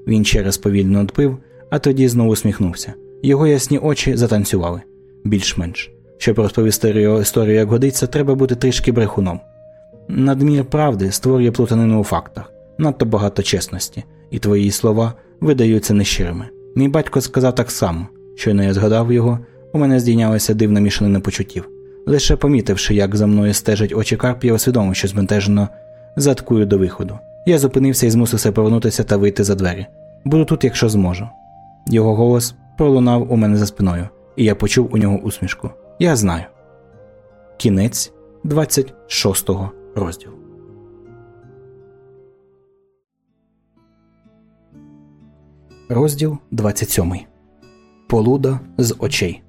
Він через повільно відпив, а тоді знову усміхнувся. Його ясні очі затанцювали більш-менш. Щоб розповісти історію, як годиться, треба бути трішки брехуном. Надмір правди створює плутанину у фактах, надто багато чесності, і твої слова видаються нещирими. Мій батько сказав так само, щойно я згадав його, у мене здійнялася дивна мішанина почуттів. Лише помітивши, як за мною стежать очі Карп, я усвідомив, що збентежено заткую до виходу. Я зупинився і змусився повернутися та вийти за двері. Буду тут, якщо зможу. Його голос пролунав у мене за спиною, і я почув у нього усмішку. Я знаю. Кінець 26 розділу. Розділ 27. Полуда з очей.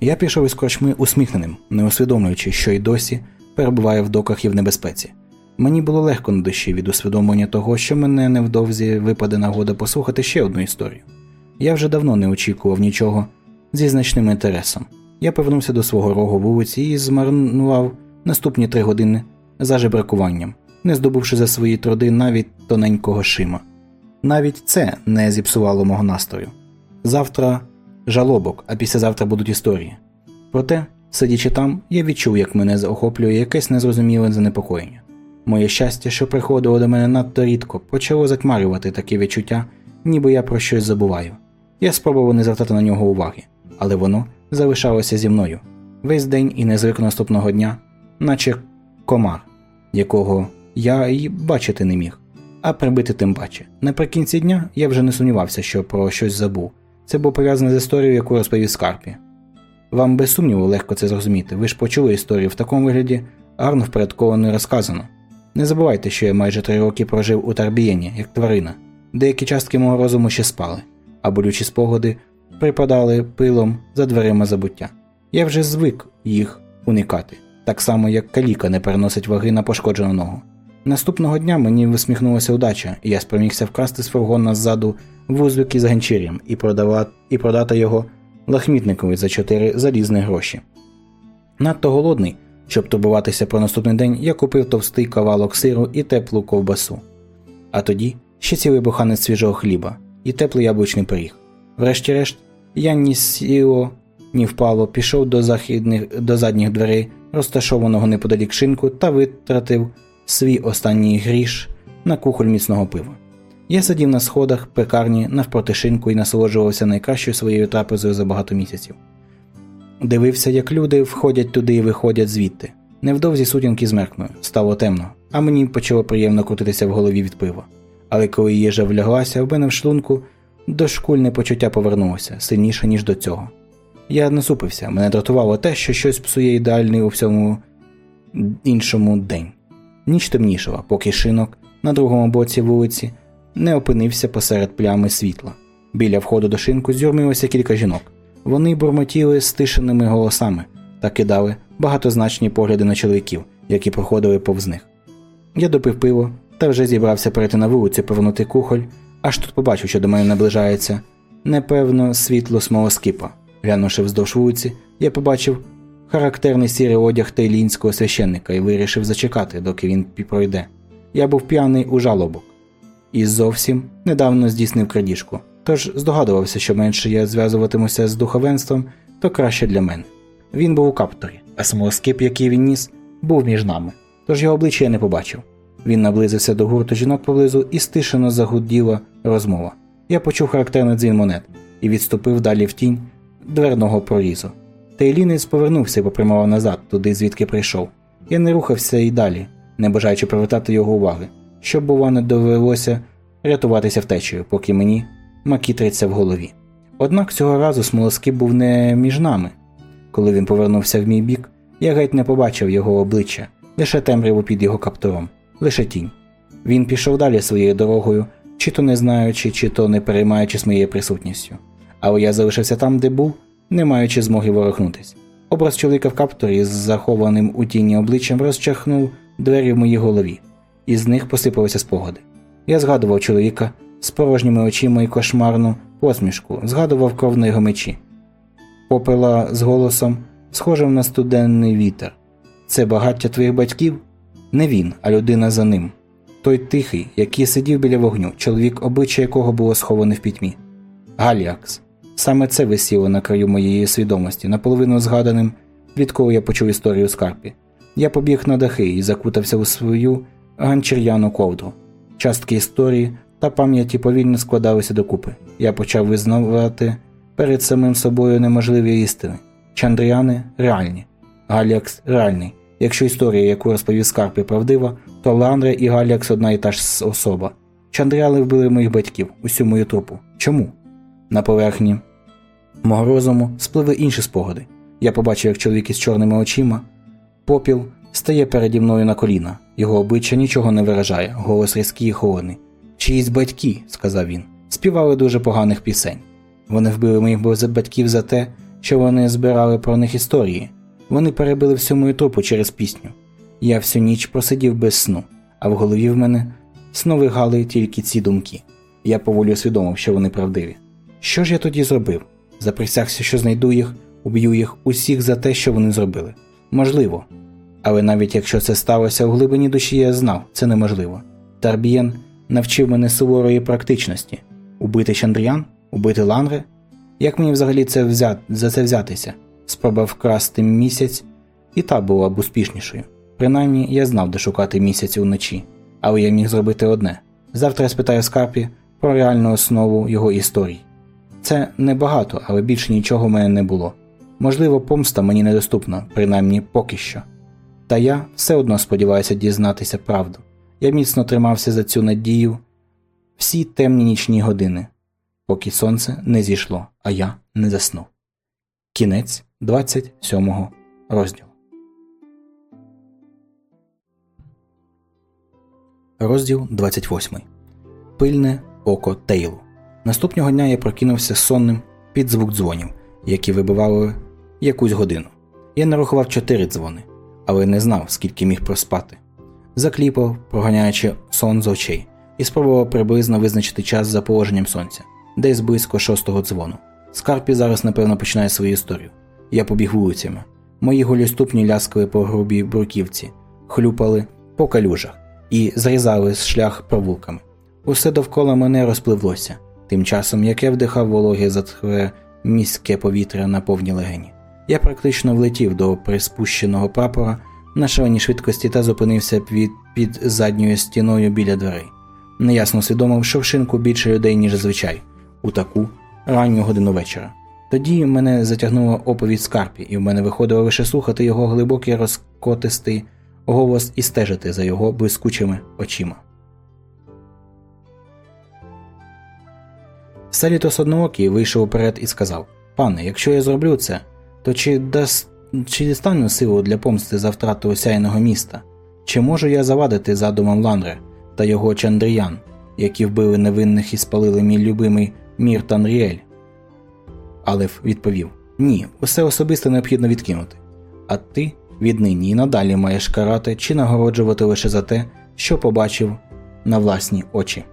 Я пішов із корчми усміхненим, не усвідомлюючи, що й досі перебуває в доках і в небезпеці. Мені було легко на душі від усвідомлення того, що мене невдовзі випаде нагода послухати ще одну історію. Я вже давно не очікував нічого зі значним інтересом. Я повернувся до свого рогу вулиці і змарнував наступні три години за жебракуванням, не здобувши за свої труди навіть тоненького шима. Навіть це не зіпсувало мого настрою. Завтра жалобок, а післязавтра будуть історії. Проте, сидячи там, я відчув, як мене захоплює якесь незрозуміле занепокоєння. Моє щастя, що приходило до мене надто рідко, почало затьмарювати такі відчуття, ніби я про щось забуваю. Я спробував не звертати на нього уваги, але воно залишалося зі мною весь день і не звик наступного дня, наче комар, якого я й бачити не міг, а прибити тим паче. Наприкінці дня я вже не сумнівався, що про щось забув. Це було пов'язане з історією, яку розповів Скарпі. Вам без сумніву легко це зрозуміти. Ви ж почули історію в такому вигляді, гарно впорядковано і розказано. Не забувайте, що я майже три роки прожив у Тарбієні, як тварина. Деякі частки мого розуму ще спали, а болючі спогади припадали пилом за дверима забуття. Я вже звик їх уникати, так само як каліка не переносить ваги на пошкоджену ногу. Наступного дня мені висміхнулася удача, і я спромігся вкрасти з фургона ззаду вузлик із ганчір'ям і, і продати його лахмітникові за чотири залізні гроші. Надто голодний, щоб турбуватися про наступний день, я купив товстий кавалок сиру і теплу ковбасу. А тоді ще цілий буханець свіжого хліба і теплий яблучний пиріг. Врешті-решт, я ні сіло, ні впало, пішов до західних, до задніх дверей, розташованого неподалік шинку, та витратив свій останній гріш на кухоль міцного пива. Я сидів на сходах пекарні навпроти шинку і насолоджувався найкращою своєю трапезою за багато місяців. Дивився, як люди входять туди і виходять звідти. Невдовзі сутінки змеркнули, стало темно, а мені почало приємно крутитися в голові від пива. Але коли їжа вляглася, в мене в шлунку дошкульне почуття повернулося сильніше, ніж до цього. Я насупився, мене дратувало те, що щось псує ідеальний у всьому іншому день. Ніч темнішала, поки шинок на другому боці вулиці не опинився посеред плями світла. Біля входу до шинку зюрмилося кілька жінок. Вони бурмотіли стишеними голосами та кидали багатозначні погляди на чоловіків, які проходили повз них. Я допив пиво та вже зібрався перейти на вулицю повернути кухоль, аж тут побачив, що до мене наближається непевно світло смолоскипа. Глянувши вздовж вулиці, я побачив характерний сірий одяг тайлінського священника і вирішив зачекати, доки він пройде. Я був п'яний у жалобок і зовсім недавно здійснив крадіжку, тож здогадувався, що менше я зв'язуватимуся з духовенством, то краще для мене. Він був у капторі, а смолоскип, який він ніс, був між нами, тож його обличчя я не побачив. Він наблизився до гурту жінок поблизу і стишено загуділа розмова. Я почув характерний дзвін монет і відступив далі в тінь дверного прорізу. Тейлінець повернувся і попрямував назад, туди звідки прийшов. Я не рухався і далі, не бажаючи привертати його уваги, щоб, бува, не довелося рятуватися втечею, поки мені макітриться в голові. Однак цього разу смолоскип був не між нами. Коли він повернувся в мій бік, я геть не побачив його обличчя, лише темряву під його каптуром, лише тінь. Він пішов далі своєю дорогою, чи то не знаючи, чи то не переймаючись моєю присутністю. Але я залишився там, де був, не маючи змоги ворухнутись. Образ чоловіка в каптурі з захованим у тіні обличчям розчахнув двері в моїй голові, і з них посипалися спогади. Я згадував чоловіка з порожніми очима і кошмарну посмішку, згадував кров на його мечі. Попила з голосом, схожим на студенний вітер. Це багаття твоїх батьків? Не він, а людина за ним. Той тихий, який сидів біля вогню, чоловік, обличчя якого було сховане в пітьмі. Галіакс. Саме це висіло на краю моєї свідомості, наполовину згаданим, відколи я почув історію скарпі. Я побіг на дахи і закутався у свою ганчір'яну ковдру. Частки історії та пам'яті повільно складалися докупи. Я почав визнавати перед самим собою неможливі істини. Чандріани реальні, Галіакс реальний. Якщо історія, яку розповів Скарпі, правдива, то Ландре і Галіакс одна і та ж особа. Чандріали вбили моїх батьків, усю мою трупу. Чому? На поверхні мого розуму спливли інші спогади. Я побачив, як чоловік із чорними очима, попіл стає переді мною на коліна. Його обличчя нічого не виражає, голос різкий і холодний. Чиїсь батьки, сказав він, співали дуже поганих пісень. Вони вбили моїх батьків за те, що вони збирали про них історії. Вони перебили всю мою трупу через пісню. Я всю ніч просидів без сну, а в голові в мене сновигали тільки ці думки. Я поволі усвідомив, що вони правдиві. Що ж я тоді зробив? Заприсягся, що знайду їх, уб'ю їх усіх за те, що вони зробили. Можливо. Але навіть якщо це сталося у глибині душі, я знав, це неможливо. Тарбієн навчив мене суворої практичності убити Чандріян, убити Лангре. Як мені взагалі це взят... за це взятися? Спроба вкрасти місяць, і та була б успішнішою. Принаймні, я знав, де шукати місяць уночі, але я міг зробити одне. Завтра я спитаю Скарпі про реальну основу його історії. Це небагато, але більше нічого в мене не було. Можливо, помста мені недоступна, принаймні поки що. Та я все одно сподіваюся дізнатися правду. Я міцно тримався за цю надію всі темні нічні години, поки сонце не зійшло, а я не заснув. Кінець 27 розділу. Розділ 28. Пильне око Тейлу. Наступного дня я прокинувся сонним під звук дзвонів, які вибивали якусь годину. Я нарахував чотири дзвони, але не знав, скільки міг проспати. Закліпав, проганяючи сон з очей, і спробував приблизно визначити час за положенням сонця, десь близько шостого дзвону. Скарпі зараз, напевно, починає свою історію. Я побіг вулицями. Мої голі ступні ляскали по грубій бруківці, хлюпали по калюжах і зрізали шлях провулками. Усе довкола мене розпливлося, тим часом як я вдихав вологе затхле міське повітря на повні легені. Я практично влетів до приспущеного прапора на шаленій швидкості та зупинився під, під задньою стіною біля дверей. Неясно усвідомив, що в шинку більше людей, ніж зазвичай, у таку ранню годину вечора. Тоді мене затягнуло оповідь Скарпі, і в мене виходило лише слухати його глибокий розкотистий голос і стежити за його блискучими очима. Селітос одноокий вийшов уперед і сказав Пане, якщо я зроблю це, то чи дасть чи дістану силу для помсти за втрату осяйного міста? Чи можу я завадити задумам Ланре та його Чандріян, які вбили невинних і спалили мій любимий Мір Танріель? Алеф відповів Ні, усе особисто необхідно відкинути. А ти віднині і надалі маєш карати чи нагороджувати лише за те, що побачив на власні очі.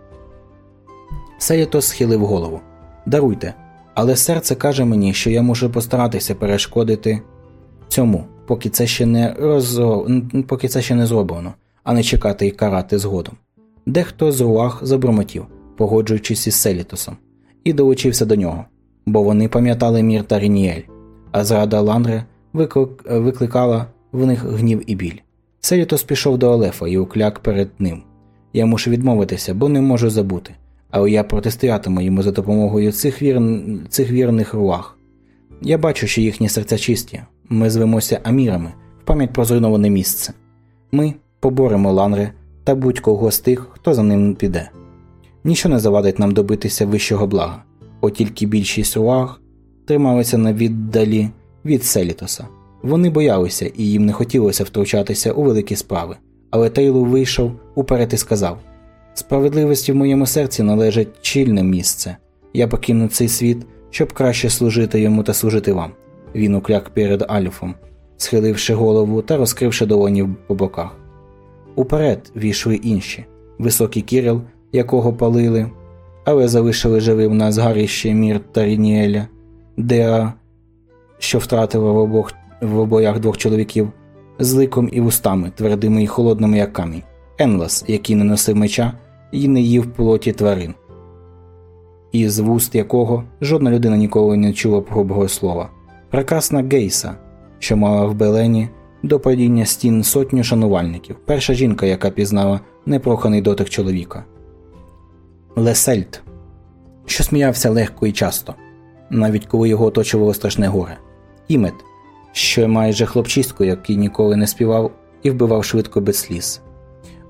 Селітос схилив голову. Даруйте, але серце каже мені, що я можу постаратися перешкодити цьому, поки це ще не розо... поки це ще не зроблено, а не чекати і карати згодом. Дехто з руах забромотів, погоджуючись із Селітосом, і долучився до нього, бо вони пам'ятали мір та Рініель, а зрада Ландре викликала в них гнів і біль. Селітос пішов до Олефа і укляк перед ним. Я мушу відмовитися, бо не можу забути. але я протистоятиму йому за допомогою цих, вір... цих вірних руах. Я бачу, що їхні серця чисті. Ми звемося амірами в пам'ять про зруйноване місце. Ми поборемо ланри та будь-кого з тих, хто за ним піде. Ніщо не завадить нам добитися вищого блага, от тільки більшість руах трималися на віддалі від Селітоса. Вони боялися і їм не хотілося втручатися у великі справи, але Тейлу вийшов уперед і сказав Справедливості в моєму серці належить чільне місце. Я покину цей світ, щоб краще служити йому та служити вам. Він укляк перед Альфом, схиливши голову та розкривши долоні по боках. Уперед війшли інші високий Кірил, якого палили, але залишили живим на згарищі Мір та Рініеля, Деа, що втратила в обох в обоях двох чоловіків, з ликом і вустами, твердими і холодними, як камінь, Енлас, який не носив меча і не їв плоті тварин, із вуст якого жодна людина ніколи не чула грубого слова. Прекрасна Гейса, що мала в Белені до падіння стін сотню шанувальників, перша жінка, яка пізнала непроханий дотик чоловіка. Лесельт, що сміявся легко і часто, навіть коли його оточувало страшне горе. Імет, що майже хлопчисько, який ніколи не співав і вбивав швидко без сліз.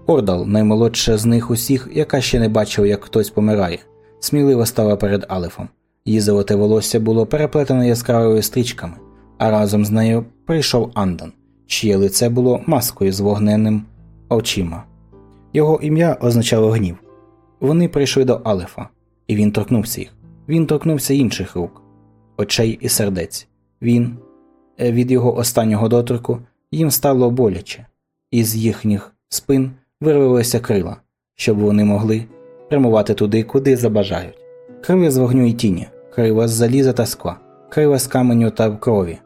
Ордал, наймолодша з них усіх, яка ще не бачила, як хтось помирає, сміливо стала перед Алефом. Її золоте волосся було переплетене яскравими стрічками, а разом з нею прийшов Андан, чиє лице було маскою з вогненним очима. Його ім'я означало гнів. Вони прийшли до Алефа, і він торкнувся їх. Він торкнувся інших рук, очей і сердець. Він, е, від його останнього доторку, їм стало боляче, із їхніх спин вирвалися крила, щоб вони могли прямувати туди, куди забажають. Крила з вогню і тіні, крила з заліза та скла, крила з каменю та крові.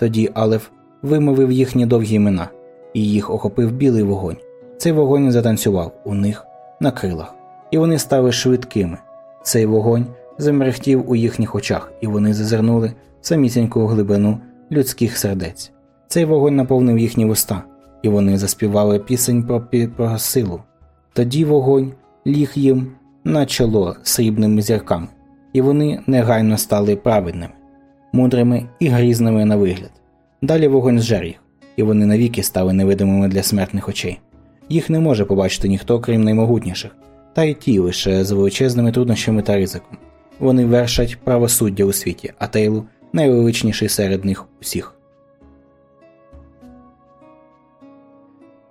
Тоді Алеф вимовив їхні довгі імена, і їх охопив білий вогонь. Цей вогонь затанцював у них на крилах, і вони стали швидкими. Цей вогонь замерехтів у їхніх очах, і вони зазирнули в самісіньку глибину людських сердець. Цей вогонь наповнив їхні вуста, і вони заспівали пісень про, про силу. Тоді вогонь ліг їм на чоло срібними зірками, і вони негайно стали праведними, мудрими і грізними на вигляд. Далі вогонь зжер їх, і вони навіки стали невидимими для смертних очей. Їх не може побачити ніхто, крім наймогутніших, та й ті лише з величезними труднощами та ризиком. Вони вершать правосуддя у світі, а Тейлу найвеличніший серед них усіх.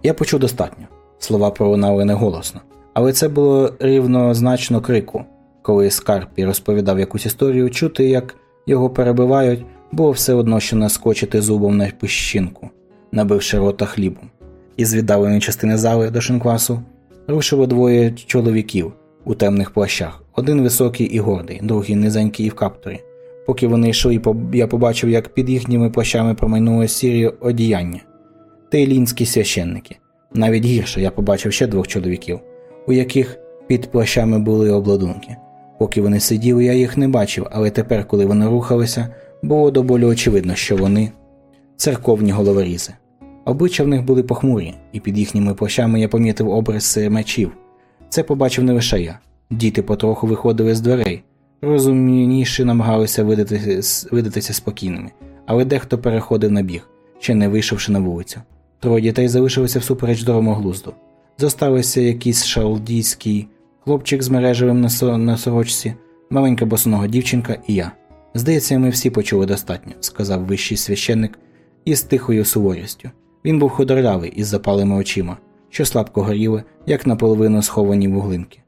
Я почув достатньо. Слова пролунали неголосно, але це було рівнозначно крику. Коли Скарпі розповідав якусь історію, чути, як його перебивають, було все одно, що наскочити зубом на пищинку, набивши рота хлібом. Із віддаленої частини зали до шинквасу рушило двоє чоловіків у темних плащах, один високий і гордий, другий низенький і в каптурі. Поки вони йшли, я побачив, як під їхніми плащами промайнули сірі одіяння. Тейлінські священники. Навіть гірше я побачив ще двох чоловіків, у яких під плащами були обладунки. Поки вони сиділи, я їх не бачив, але тепер, коли вони рухалися, було до болю очевидно, що вони церковні головорізи. Обличчя в них були похмурі, і під їхніми плащами я помітив обриси мечів. Це побачив не лише я. Діти потроху виходили з дверей, розумніші намагалися видатися, видатися спокійними, але дехто переходив на біг, ще не вийшовши на вулицю. Троє дітей залишилися всупереч здоровому глузду. Зоставився якийсь шалдійський хлопчик з мережевим на сорочці, маленька босоного дівчинка і я. Здається, ми всі почули достатньо, сказав вищий священник із тихою суворістю. Він був худорлявий із запалими очима, що слабко горіли, як наполовину сховані вуглинки.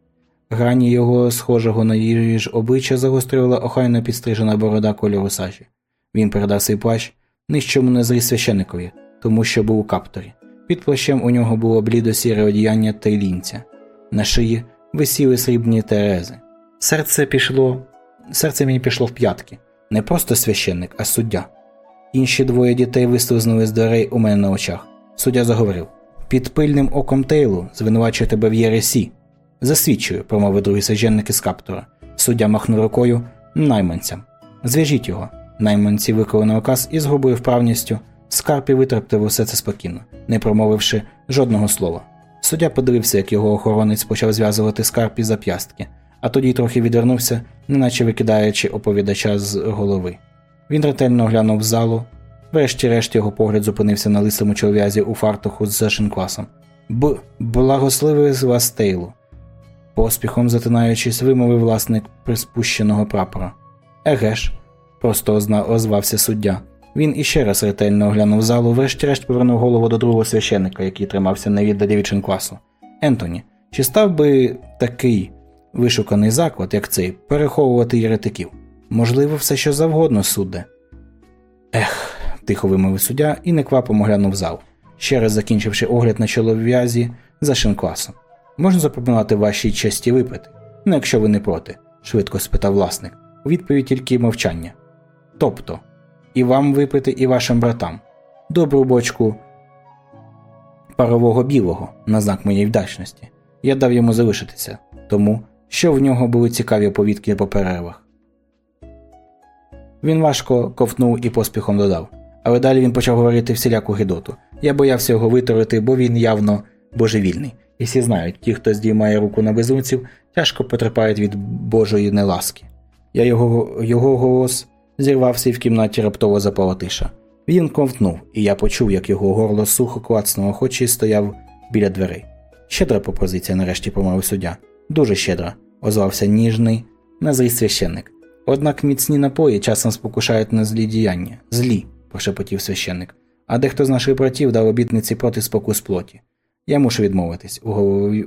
Грані його, схожого на їж обличчя, загострювала охайно підстрижена борода кольору сажі. Він передав свій плащ нижчому на зрі священникові, тому що був у капторі. Під плащем у нього було блідо сіре одіяння тайлінця. На шиї висіли срібні терези. Серце пішло, серце мені пішло в п'ятки. Не просто священник, а суддя. Інші двоє дітей вислизнули з дверей у мене на очах. Суддя заговорив під пильним оком Тейлу звинувачує тебе в Єресі. Засвідчую, промовив другий священник із каптора. Суддя махнув рукою найманцям. Зв'яжіть його. Найманці виклали наказ і з грубою вправністю Скарпі витратив усе це спокійно, не промовивши жодного слова. Суддя подивився, як його охоронець почав зв'язувати скарпі зап'ястки, а тоді трохи відвернувся, неначе викидаючи оповідача з голови. Він ретельно оглянув залу, врешті-решт його погляд зупинився на лисому чолов'язі у фартуху з шинкласом. Б. Благословив з вас Тейлу. Поспіхом затинаючись, вимовив власник приспущеного прапора. Еге ж, просто озвався суддя. Він іще раз ретельно оглянув залу, врешті-решт повернув голову до другого священника, який тримався невіддалі від шинкласу. Ентоні, чи став би такий вишуканий заклад, як цей, переховувати єретиків? Можливо, все що завгодно, судде. Ех, тихо вимовив суддя і неквапом оглянув зал, ще раз закінчивши огляд на чолов'язі за шинкласом. Можна запропонувати вашій часті випити? Ну, якщо ви не проти, швидко спитав власник. У відповідь тільки мовчання. Тобто, і вам випити, і вашим братам. Добру бочку парового білого на знак моєї вдачності. Я дав йому залишитися, тому що в нього були цікаві оповідки по перервах. Він важко ковтнув і поспіхом додав, але далі він почав говорити всіляку гидоту. Я боявся його виторити, бо він явно божевільний. І всі знають, ті, хто здіймає руку на безумців, тяжко потерпають від Божої неласки. Я його його голос зірвався і в кімнаті раптово запала тиша. Він ковтнув, і я почув, як його горло сухо клацнуло, хоч і стояв біля дверей. Щедра пропозиція, нарешті промовив суддя. Дуже щедра, озвався ніжний, назрій священник. Однак міцні напої часом спокушають на злі діяння. Злі, прошепотів священник. А дехто з наших братів дав обітниці проти спокус плоті. Я мушу відмовитись. У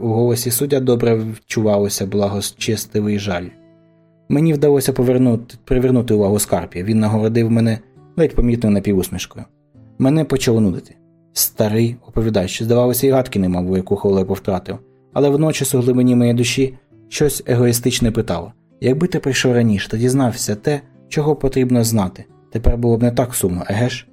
голосі суддя добре вчувалося благочестивий жаль. Мені вдалося повернути, привернути увагу Скарпі. Він нагородив мене ледь помітною напівусмішкою. Мене почало нудити. Старий оповідач, здавалося, і гадки не мав, яку холепу втратив, але вночі у глибині моєї душі щось егоїстичне питало якби ти прийшов раніше та дізнався те, чого потрібно знати, тепер було б не так сумно, еге ж?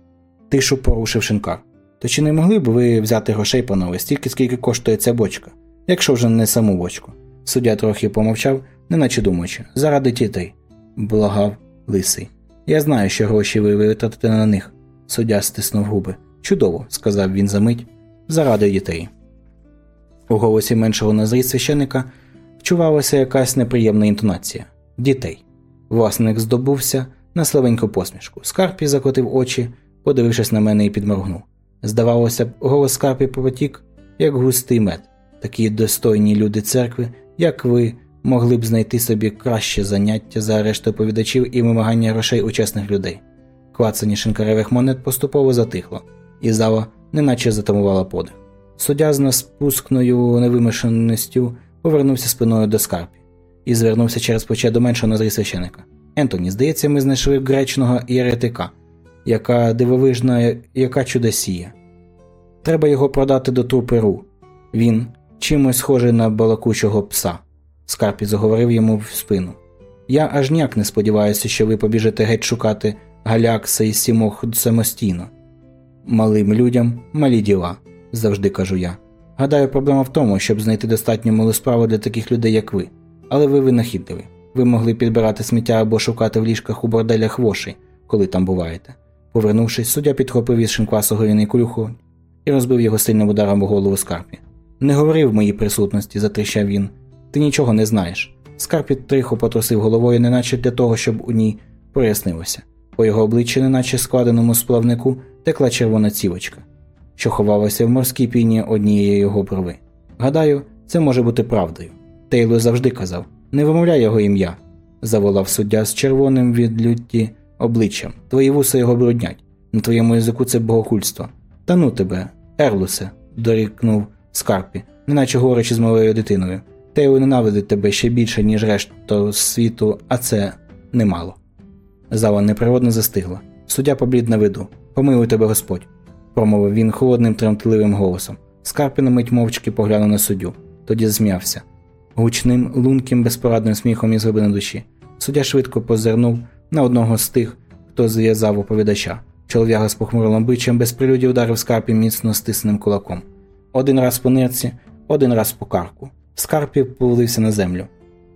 Тишу порушив шинкар. То чи не могли б ви взяти грошей, панове, стільки, скільки коштує ця бочка, якщо вже не саму бочку? Суддя трохи помовчав, неначе думаючи, заради дітей, благав лисий. Я знаю, що гроші ви витратите на них. Суддя стиснув губи. Чудово, сказав він за мить, заради дітей. У голосі меншого назрі священика вчувалася якась неприємна інтонація дітей. Власник здобувся на слабеньку посмішку. Скарпі закотив очі, подивившись на мене і підморгнув. Здавалося б, голос Скарпі потік, як густий мед. Такі достойні люди церкви, як ви, могли б знайти собі краще заняття за арешт оповідачів і вимагання грошей у чесних людей. Клацані шинкаревих монет поступово затихло, і зала неначе затамувала подих. Суддя з наспускною невимушеністю повернувся спиною до скарпі і звернувся через плече до меншого назрі священика. Ентоні, здається, ми знайшли гречного єретика, яка дивовижна, яка чудосія. Треба його продати до трупи Він чимось схожий на балакучого пса. Скарпі заговорив йому в спину. Я аж ніяк не сподіваюся, що ви побіжите геть шукати галякса і сімох самостійно. Малим людям малі діла, завжди кажу я. Гадаю, проблема в тому, щоб знайти достатньо малу справу для таких людей, як ви. Але ви винахідливі. Ви могли підбирати сміття або шукати в ліжках у борделях вошей, коли там буваєте. Повернувшись, суддя підхопив із шинквасу горіний кулюху і розбив його сильним ударом у голову скарпі. Не говорив в моїй присутності, затріщав він. Ти нічого не знаєш. Скарпі трихо потрусив головою, неначе для того, щоб у ній прояснилося. По його обличчі, неначе складеному сплавнику, текла червона цівочка що ховалося в морській піні однієї його брови. Гадаю, це може бути правдою. Тейлор завжди казав не вимовляй його ім'я, заволав суддя з червоним від лютті обличчям. Твої вуса його бруднять. На твоєму язику це богохульство. Та ну тебе, Ерлусе, дорікнув Скарпі, неначе говорячи з малою дитиною. Тейлор ненавидить тебе ще більше, ніж решта світу, а це немало. Зала неприродно застигла. Суддя поблід на виду. Помилуй тебе Господь промовив він холодним, тремтливим голосом. Скарпі на мить мовчки поглянув на суддю, тоді зм'явся. Гучним, лунким, безпорадним сміхом із глибини душі. Суддя швидко позирнув на одного з тих, хто зв'язав оповідача. Чолов'яга з похмурим обличчям без прилюдів ударив Скарпі міцно стисненим кулаком. Один раз по нирці, один раз по карку. Скарпі повалився на землю.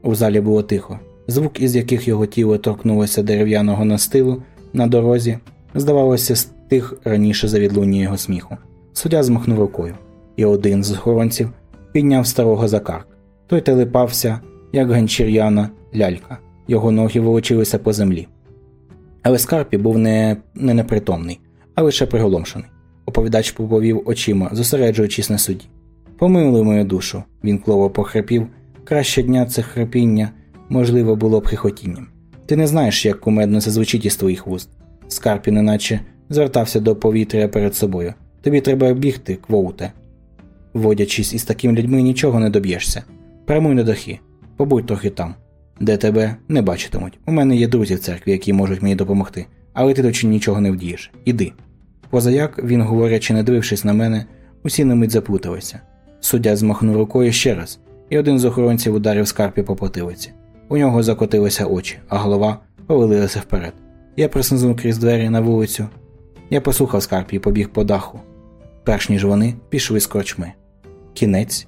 У залі було тихо. Звук, із яких його тіло торкнулося дерев'яного настилу на дорозі, здавалося, тих раніше за відлуння його сміху. Суддя змахнув рукою, і один з охоронців підняв старого за карк. Той телепався, як ганчір'яна лялька, його ноги волочилися по землі. Але Скарпі був не, не непритомний, а лише приголомшений. Оповідач поповів очима, зосереджуючись на суді. Помилуй мою душу, він клово похрипів. Краще дня це храпіння, можливо, було б хихотінням. Ти не знаєш, як кумедно це звучить із твоїх вуст. Скарпі, неначе звертався до повітря перед собою. Тобі треба бігти, квоуте. Водячись із такими людьми, нічого не доб'єшся. Прямуй на дахи, побудь трохи там, де тебе не бачитимуть. У мене є друзі в церкві, які можуть мені допомогти, але ти точно нічого не вдієш. Іди. Позаяк він, говорячи, не дивившись на мене, усі на мить заплуталися. Суддя змахнув рукою ще раз, і один з охоронців ударив скарпі по потилиці. У нього закотилися очі, а голова повалилася вперед. Я присунув крізь двері на вулицю. Я послухав скарпі і побіг по даху, перш ніж вони пішли з корчми. Кінець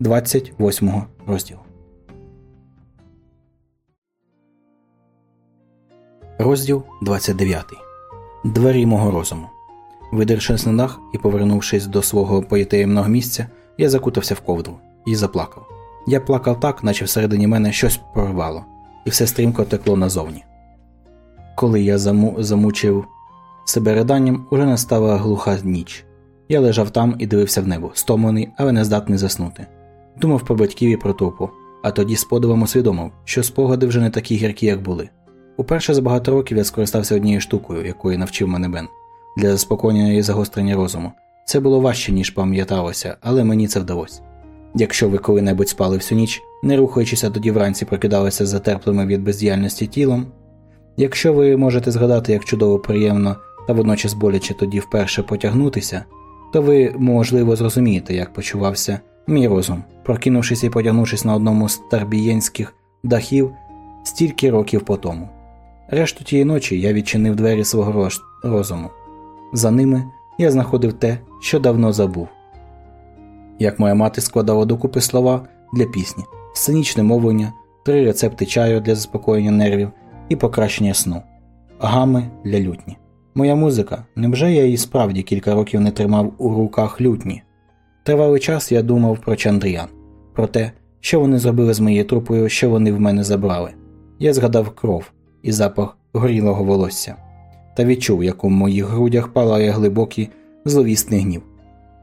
28 розділу. Розділ 29. Двері мого розуму. Видершись на дах і повернувшись до свого поєтаємного місця, я закутався в ковдру і заплакав. Я плакав так, наче всередині мене щось прорвало, і все стрімко текло назовні. Коли я заму... замучив себе риданням, уже настала глуха ніч. Я лежав там і дивився в небо, стомлений, але не здатний заснути. Думав про батьків і про трупу, а тоді з подивом усвідомив, що спогади вже не такі гіркі, як були. Уперше за багато років я скористався однією штукою, якої навчив мене Бен, для заспокоєння і загострення розуму. Це було важче, ніж пам'яталося, але мені це вдалося. Якщо ви коли-небудь спали всю ніч, не рухаючися тоді вранці прокидалися затерплими від бездіяльності тілом. Якщо ви можете згадати, як чудово приємно та водночас боляче тоді вперше потягнутися, то ви, можливо, зрозумієте, як почувався мій розум, прокинувшись і потягнувшись на одному з тарбієнських дахів стільки років по тому. Решту тієї ночі я відчинив двері свого розуму. За ними я знаходив те, що давно забув. Як моя мати складала докупи слова для пісні, сценічне мовлення, три рецепти чаю для заспокоєння нервів і покращення сну, гами для лютні. Моя музика, невже я її справді кілька років не тримав у руках лютні? Тривалий час я думав про Чандріян, про те, що вони зробили з моєю трупою, що вони в мене забрали. Я згадав кров і запах горілого волосся, та відчув, як у моїх грудях палає глибокий зловісний гнів.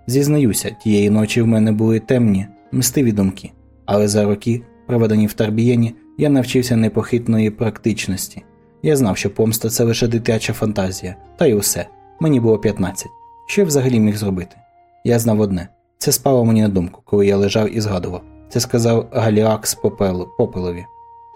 Зізнаюся, тієї ночі в мене були темні, мстиві думки, але за роки, проведені в Тарбієні, я навчився непохитної практичності. Я знав, що помста це лише дитяча фантазія, та й усе. Мені було 15. Що я взагалі міг зробити? Я знав одне це спало мені на думку, коли я лежав і згадував. Це сказав Галіакс Попел, Попелові.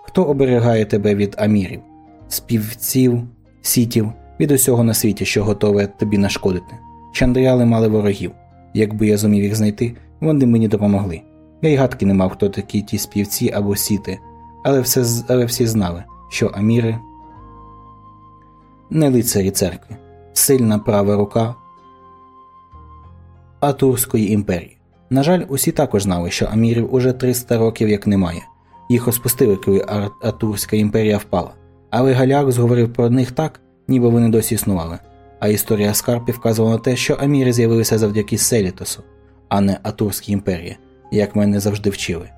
Хто оберігає тебе від амірів, співців, сітів, від усього на світі, що готове тобі нашкодити? Чандріали мали ворогів. Якби я зумів їх знайти, вони мені допомогли. Я й гадки не мав, хто такі ті співці або сіти, але все, але всі знали, що аміри не лицарі церкви, сильна права рука Атурської імперії. На жаль, усі також знали, що амірів уже 300 років як немає. Їх розпустили, коли Атурська імперія впала. Але Галяк зговорив про них так, ніби вони досі існували. А історія Скарпі вказувала на те, що аміри з'явилися завдяки Селітосу, а не Атурській імперії, як мене завжди вчили.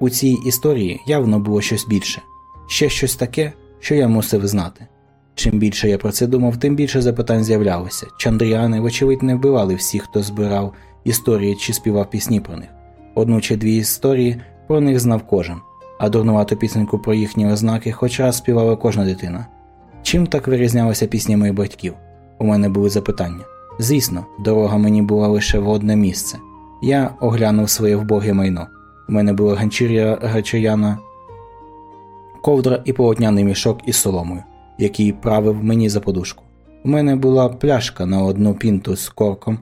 У цій історії явно було щось більше, ще щось таке, що я мусив знати. Чим більше я про це думав, тим більше запитань з'являлося. Чандріани, вочевидь, не вбивали всіх, хто збирав історії чи співав пісні про них. Одну чи дві історії про них знав кожен, а дурнувату пісеньку про їхні ознаки хоч раз співала кожна дитина. Чим так вирізнялися пісні моїх батьків? У мене були запитання. Звісно, дорога мені була лише в одне місце. Я оглянув своє вбоге майно. У мене була ганчір'я гачаяна, ковдра і полотняний мішок із соломою який правив мені за подушку. У мене була пляшка на одну пінту з корком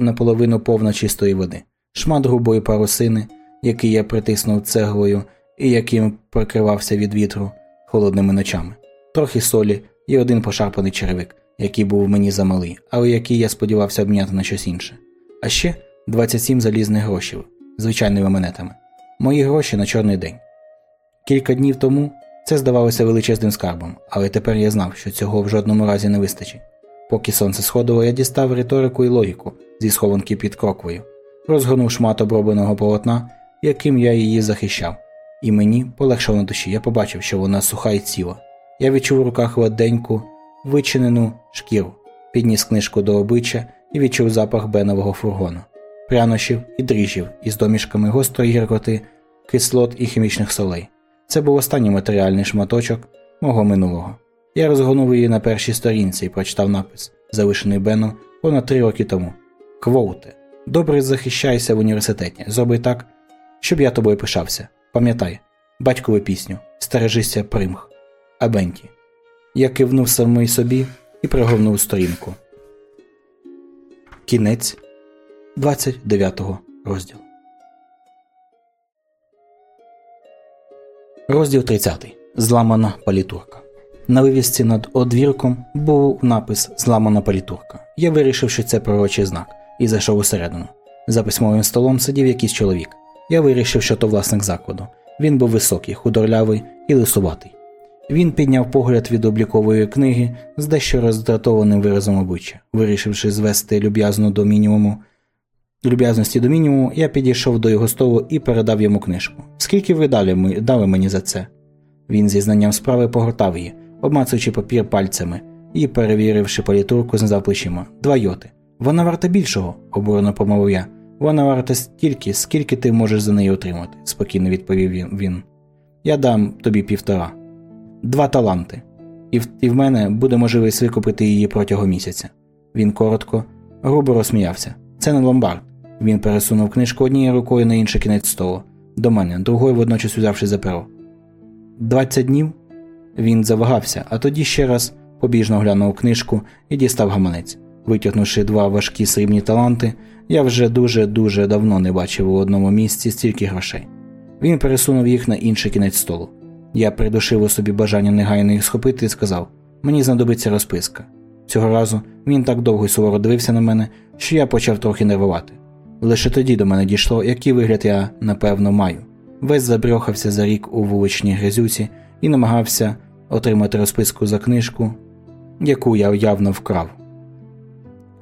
наполовину повна чистої води, шмат грубої парусини, який я притиснув цеглою і яким прикривався від вітру холодними ночами, трохи солі і один пошарпаний черевик, який був мені замалий, але який я сподівався обміняти на щось інше. А ще 27 залізних грошей, звичайними монетами. Мої гроші на чорний день. Кілька днів тому це здавалося величезним скарбом, але тепер я знав, що цього в жодному разі не вистачить. Поки сонце сходило, я дістав риторику і логіку зі схованки під кроквою, розгорнув шмат обробленого полотна, яким я її захищав, і мені полегшало на душі. Я побачив, що вона суха і ціла. Я відчув у руках ладеньку, вичинену шкіру, підніс книжку до обличчя і відчув запах бенового фургону, прянощів і дріжджів із домішками гострої гіркоти, кислот і хімічних солей. Це був останній матеріальний шматочок мого минулого. Я розгорнув її на першій сторінці і прочитав напис, залишений Беном понад три роки тому. Квоуте. Добре захищайся в університеті. Зроби так, щоб я тобою пишався. Пам'ятай, батькову пісню, стережися примх. Абенті. Я кивнув самий собі і пригорнув сторінку. Кінець 29 розділу. Розділ 30. Зламана палітурка. На вивісці над одвірком був напис Зламана палітурка. Я вирішив, що це пророчий знак, і зайшов усередину. За письмовим столом сидів якийсь чоловік. Я вирішив, що то власник закладу. Він був високий, худорлявий і лисуватий. Він підняв погляд від облікової книги з дещо роздратованим виразом обличчя. Вирішивши звести люб'язну до мінімуму. Люб'язності до мінімуму, я підійшов до його столу і передав йому книжку. Скільки ви дали, дали мені за це? Він зі знанням справи погортав її, обмацуючи папір пальцями і, перевіривши політурку, знизав плечима. Два йоти. Вона варта більшого, обурено промовив я. Вона варта стільки, скільки ти можеш за неї отримати, спокійно відповів він. Я дам тобі півтора. Два таланти. І в, і в мене буде можливість викупити її протягом місяця. Він коротко, грубо розсміявся. Це не ломбард. Він пересунув книжку однією рукою на інший кінець столу. До мене, другою водночас узявши за перо. Двадцять днів він завагався, а тоді ще раз побіжно глянув книжку і дістав гаманець. Витягнувши два важкі срібні таланти, я вже дуже-дуже давно не бачив у одному місці стільки грошей. Він пересунув їх на інший кінець столу. Я придушив у собі бажання негайно їх схопити і сказав: мені знадобиться розписка. Цього разу він так довго й суворо дивився на мене, що я почав трохи нервувати. Лише тоді до мене дійшло, який вигляд я, напевно, маю. Весь забрьохався за рік у вуличній грязюці і намагався отримати розписку за книжку, яку я явно вкрав.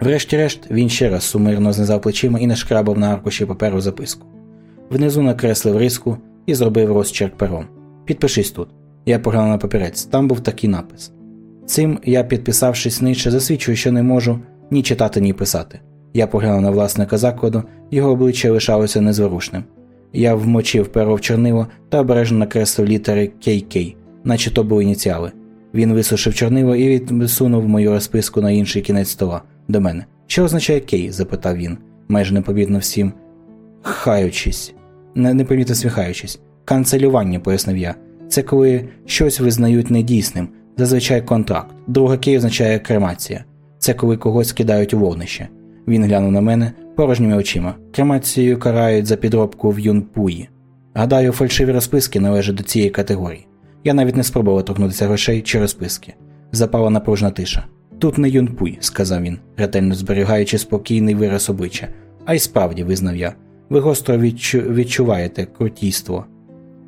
Врешті-решт, він ще раз сумирно знизав плечима і нашкрабав на аркуші паперу записку. Внизу накреслив риску і зробив розчерк пером. Підпишись тут. Я поглянув на папірець, там був такий напис. Цим я, підписавшись нижче, засвідчую, що не можу ні читати, ні писати. Я поглянув на власника закладу, його обличчя лишалося незворушним. Я вмочив перо в чорниво та обережно накреслив літери KK, наче то були ініціали. Він висушив чорниво і відсунув мою розписку на інший кінець стола до мене. Що означає Кей? запитав він, майже непомітно всім, хаючись, не, непомітно сміхаючись. Канцелювання, пояснив я. Це коли щось визнають недійсним, зазвичай контракт. Друга Кей означає кремація. Це коли когось кидають у вогнище. Він глянув на мене порожніми очима. Кремацією карають за підробку в юнпуї. Гадаю, фальшиві розписки належать до цієї категорії. Я навіть не спробував торкнутися грошей чи розписки. Запала напружна тиша. Тут не юнпуй, сказав він, ретельно зберігаючи спокійний вираз обличчя. А й справді, визнав я, ви гостро відчу... відчуваєте крутійство.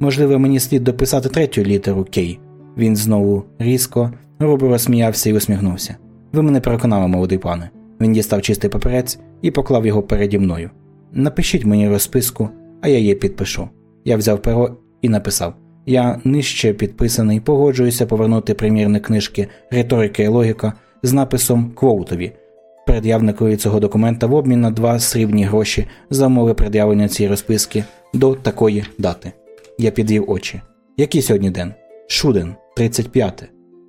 Можливо, мені слід дописати третю літеру Кей. Він знову різко, грубо розсміявся і усміхнувся. Ви мене переконали, молодий пане. Він дістав чистий папірець і поклав його переді мною. Напишіть мені розписку, а я її підпишу. Я взяв перо і написав Я нижче підписаний, погоджуюся повернути примірник книжки Риторика і логіка з написом Квоутові, пред'явникові цього документа в обмін на два срібні гроші за умови пред'явлення цієї розписки до такої дати. Я підвів очі. Який сьогодні день? Шуден, 35.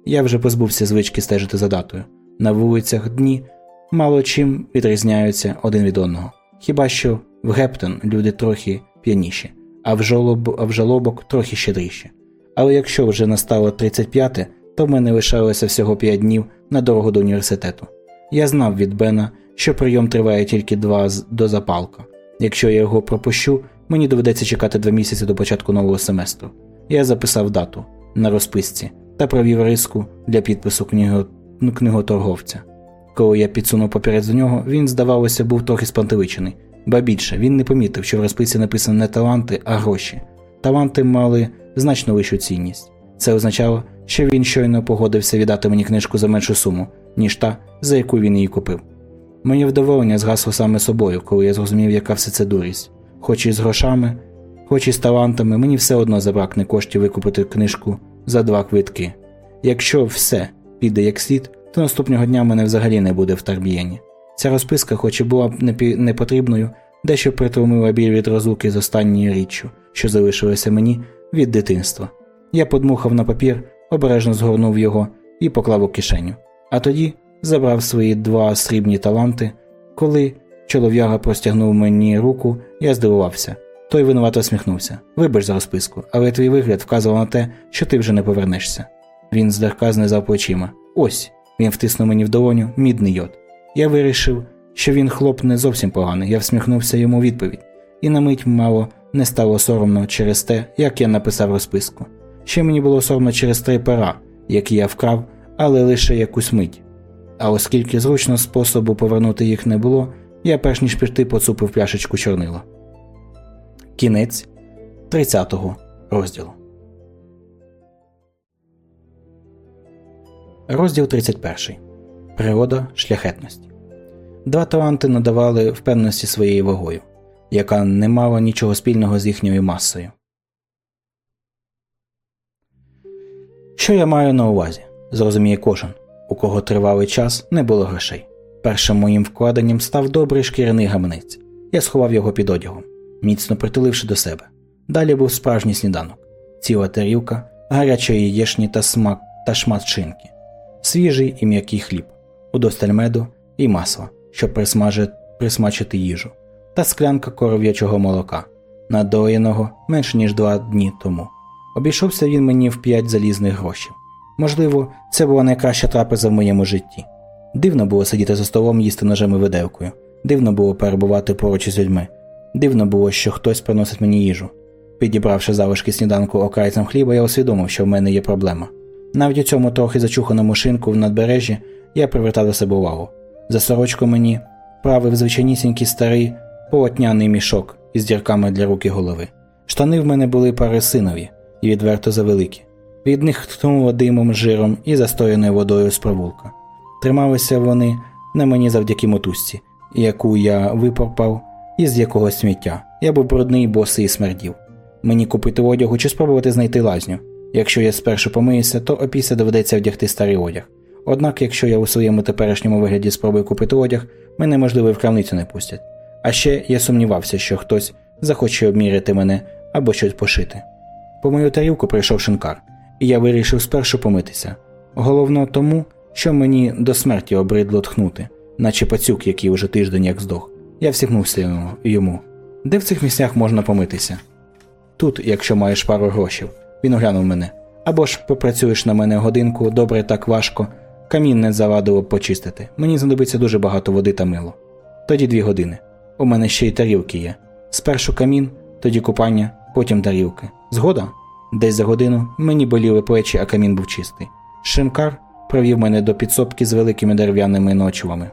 Я вже позбувся звички стежити за датою. На вулицях дні мало чим відрізняються один від одного. Хіба що в Гептон люди трохи п'яніші, а в жолоб, а в жалобок трохи щедріші. Але якщо вже настало 35, то в мене лишалося всього 5 днів на дорогу до університету. Я знав від Бена, що прийом триває тільки два до запалка. Якщо я його пропущу, мені доведеться чекати два місяці до початку нового семестру. Я записав дату на розписці та провів риску для підпису книго... книготорговця. Коли я підсунув папірець до нього, він, здавалося, був трохи спантеличений, ба більше він не помітив, що в розписці написано не таланти, а гроші. Таланти мали значно вищу цінність. Це означало, що він щойно погодився віддати мені книжку за меншу суму, ніж та, за яку він її купив. Моє вдоволення згасло саме собою, коли я зрозумів, яка все це дурість. Хоч і з грошами, Хоч і з талантами, мені все одно забракне коштів викупити книжку за два квитки. Якщо все піде як слід, то наступного дня мене взагалі не буде в Тарбієні. Ця розписка, хоч і була б непотрібною, дещо притумила біль від розлуки з останньою річчю, що залишилося мені від дитинства. Я подмухав на папір, обережно згорнув його і поклав у кишеню. А тоді забрав свої два срібні таланти. Коли чолов'яга простягнув мені руку, я здивувався. Той винувато сміхнувся. Вибач за розписку, але твій вигляд вказував на те, що ти вже не повернешся. Він злегка знизав плечима. Ось. Він втиснув мені в долоню мідний йод. Я вирішив, що він хлоп не зовсім поганий, я всміхнувся йому відповідь, і на мить мало не стало соромно через те, як я написав розписку. Ще мені було соромно через три пера, які я вкрав, але лише якусь мить. А оскільки зручного способу повернути їх не було, я перш ніж піти поцупив пляшечку чорнила. Кінець 30-го розділу. Розділ 31. Природа шляхетності. Два таланти надавали впевненості своєю вагою, яка не мала нічого спільного з їхньою масою. Що я маю на увазі? Зрозуміє кожен, у кого тривалий час не було грошей. Першим моїм вкладенням став добрий шкіряний гаманець. Я сховав його під одягом, міцно притуливши до себе. Далі був справжній сніданок, ціла тарілка, гарячої яєшні та смак та шмат шинки, свіжий і м'який хліб, удосталь меду і масла, щоб присмачити їжу, та склянка коров'ячого молока, надоєного менше ніж два дні тому. Обійшовся він мені в п'ять залізних грошів. Можливо, це була найкраща трапеза в моєму житті. Дивно було сидіти за столом їсти ножем і виделкою, дивно було перебувати поруч із людьми, дивно було, що хтось приносить мені їжу. Підібравши залишки сніданку окрайцем хліба, я усвідомив, що в мене є проблема. Навіть у цьому трохи зачуханому шинку в надбережжі я привертав до себе увагу. За сорочку мені правив звичайнісінький старий полотняний мішок із дірками для рук голови. Штани в мене були парисинові і відверто завеликі. Від них тхнуло димом, жиром і застояною водою з провулка. Трималися вони на мені завдяки мотузці, яку я випорпав із якогось сміття. Я був брудний, босий і смердів. Мені купити одягу чи спробувати знайти лазню. Якщо я спершу помиюся, то опісля доведеться вдягти старий одяг. Однак, якщо я у своєму теперішньому вигляді спробую купити одяг, мене можливо і в крамницю не пустять. А ще я сумнівався, що хтось захоче обміряти мене або щось пошити. По мою тарілку прийшов шинкар, і я вирішив спершу помитися. Головно тому, що мені до смерті обридло тхнути, наче пацюк, який уже тиждень як здох. Я всігнувся йому. Де в цих місцях можна помитися? Тут, якщо маєш пару грошей, він оглянув мене. Або ж попрацюєш на мене годинку, добре так важко, камін не завадило б почистити. Мені знадобиться дуже багато води та мило. Тоді дві години. У мене ще й тарілки є. Спершу камін, тоді купання, потім тарілки. Згода? Десь за годину мені боліли плечі, а камін був чистий. Шинкар провів мене до підсобки з великими дерев'яними ночувами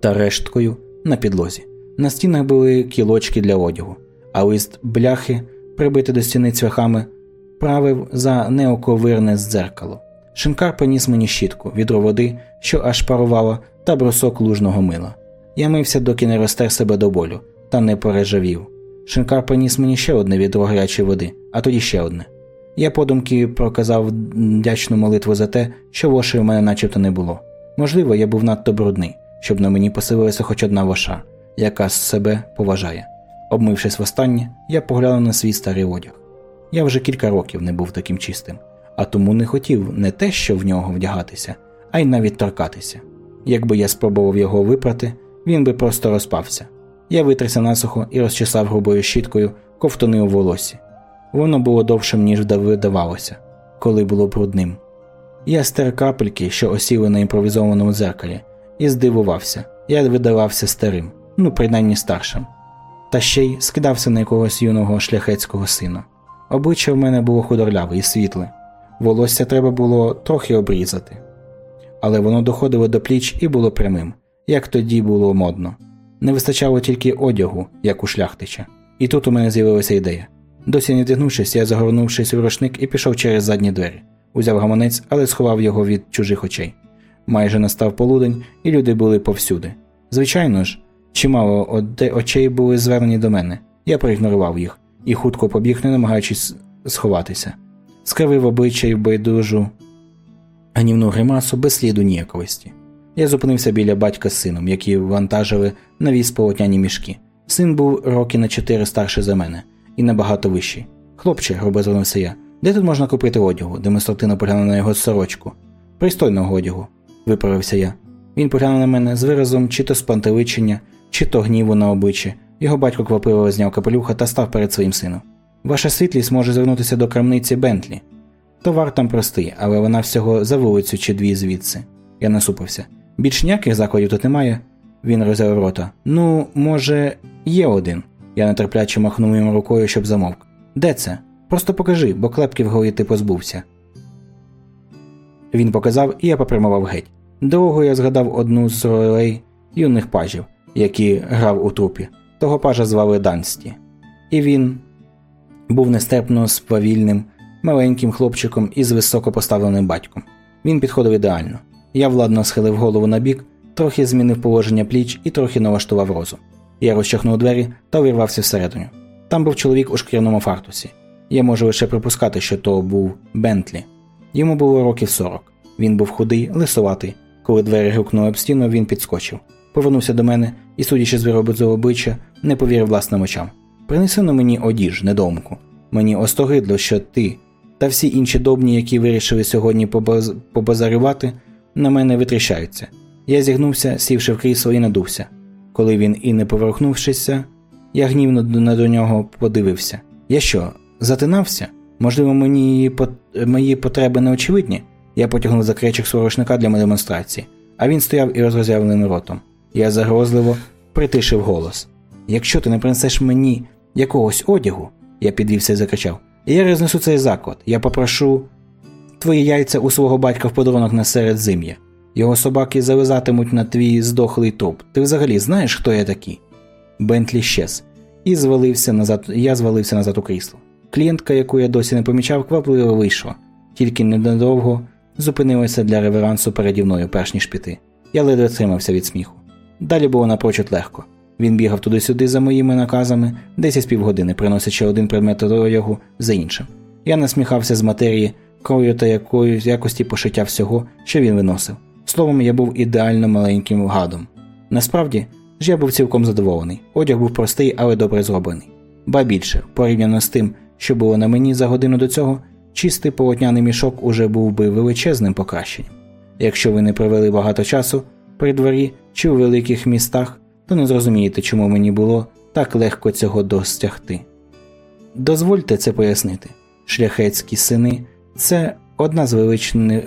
та решткою на підлозі. На стінах були кілочки для одягу, а лист бляхи, прибитий до стіни цвяхами, правив за неоковирне дзеркало. Шинкар поніс мені щітку, відро води, що аж парувало, та брусок лужного мила. Я мився, доки не розтер себе до болю, та не пережавів. Шинкар приніс мені ще одне відро гарячої води, а тоді ще одне. Я подумки проказав вдячну молитву за те, що воші у мене начебто не було. Можливо, я був надто брудний, щоб на мені поселилася хоч одна воша, яка себе поважає. Обмившись востаннє, я поглянув на свій старий одяг. Я вже кілька років не був таким чистим, а тому не хотів не те, що в нього вдягатися, а й навіть торкатися. Якби я спробував його випрати, він би просто розпався. Я витряся насухо і розчесав грубою щіткою ковтуни у волосі. Воно було довшим, ніж видавалося, коли було брудним. Я стер капельки, що осіли на імпровізованому дзеркалі, і здивувався. Я видавався старим, ну принаймні старшим. Та ще й скидався на якогось юного шляхетського сина. Обличчя в мене було худорляве і світле, волосся треба було трохи обрізати, але воно доходило до пліч і було прямим, як тоді було модно. Не вистачало тільки одягу, як у шляхтича. І тут у мене з'явилася ідея. Досі не дігнувшись, я загорнувшись у рушник і пішов через задні двері. Узяв гаманець, але сховав його від чужих очей. Майже настав полудень, і люди були повсюди. Звичайно ж, чимало очей були звернені до мене. Я проігнорував їх. і хутко побіг, не намагаючись сховатися. Скривив обличчя й байдужу ганівну гримасу без сліду ніяковості. Я зупинився біля батька з сином, які вантажили на віз полотняні мішки. Син був роки на чотири старший за мене і набагато вищий. Хлопче, грубо звернувся я, де тут можна купити одягу? демонстративно поглянув на його сорочку. Пристойного одягу, виправився я. Він поглянув на мене з виразом чи то спантеличення, чи то гніву на обличчі. Його батько квапливо зняв капелюха та став перед своїм сином. Ваша світлість може звернутися до крамниці Бентлі. Товар там простий, але вона всього за вулицю чи дві звідси. Я насупився. Більш ніяких закладів тут немає. Він розявив рота. Ну, може, є один. Я нетерпляче махнув йому рукою, щоб замовк. Де це? Просто покажи, бо клепків голові ти позбувся. Він показав, і я попрямував геть. Дорогою я згадав одну з ролей юних пажів, які грав у трупі. Того пажа звали Дансті. І він був нестерпно сповільним, маленьким хлопчиком із високо поставленим батьком. Він підходив ідеально. Я владно схилив голову на бік, трохи змінив положення пліч і трохи налаштував розум. Я розчахнув двері та увірвався всередину. Там був чоловік у шкіряному фартусі. Я можу лише припускати, що то був Бентлі. Йому було років сорок. Він був худий, лисуватий. Коли двері гукнули об стіну, він підскочив. Повернувся до мене і, судячи з виробу обличчя, не повірив власним очам. Принеси на мені одіж, недомку. Мені остогидло, що ти та всі інші добні, які вирішили сьогодні побаз... побазарювати, на мене витріщаються. Я зігнувся, сівши в крісло і надувся. Коли він і не поверхнувшися, я гнівно до нього подивився. Я що, затинався? Можливо, мені мої потреби не очевидні? Я потягнув за кречик свого для демонстрації, а він стояв і розрозявленим ротом. Я загрозливо притишив голос. Якщо ти не принесеш мені якогось одягу, я підвівся і закричав, я рознесу цей заклад, я попрошу твої яйця у свого батька в подарунок на середзим'я. Його собаки зализатимуть на твій здохлий топ. Ти взагалі знаєш, хто я такий? Бентлі щез, і звалився назад, я звалився назад у крісло. Клієнтка, яку я досі не помічав, квапливо вийшла, тільки недовго зупинилася для реверансу переді мною, перш ніж піти. Я ледве тримався від сміху. Далі було напрочуд легко. Він бігав туди-сюди за моїми наказами, десь із півгодини, приносячи один предмет одягу за іншим. Я насміхався з матерії, кров'ю та якою якості пошиття всього, що він виносив. Словом, я був ідеально маленьким гадом. Насправді ж я був цілком задоволений. Одяг був простий, але добре зроблений. Ба більше, порівняно з тим, що було на мені за годину до цього, чистий полотняний мішок уже був би величезним покращенням. Якщо ви не провели багато часу при дворі чи у великих містах, то не зрозумієте, чому мені було так легко цього достягти. Дозвольте це пояснити. Шляхетські сини це одна з,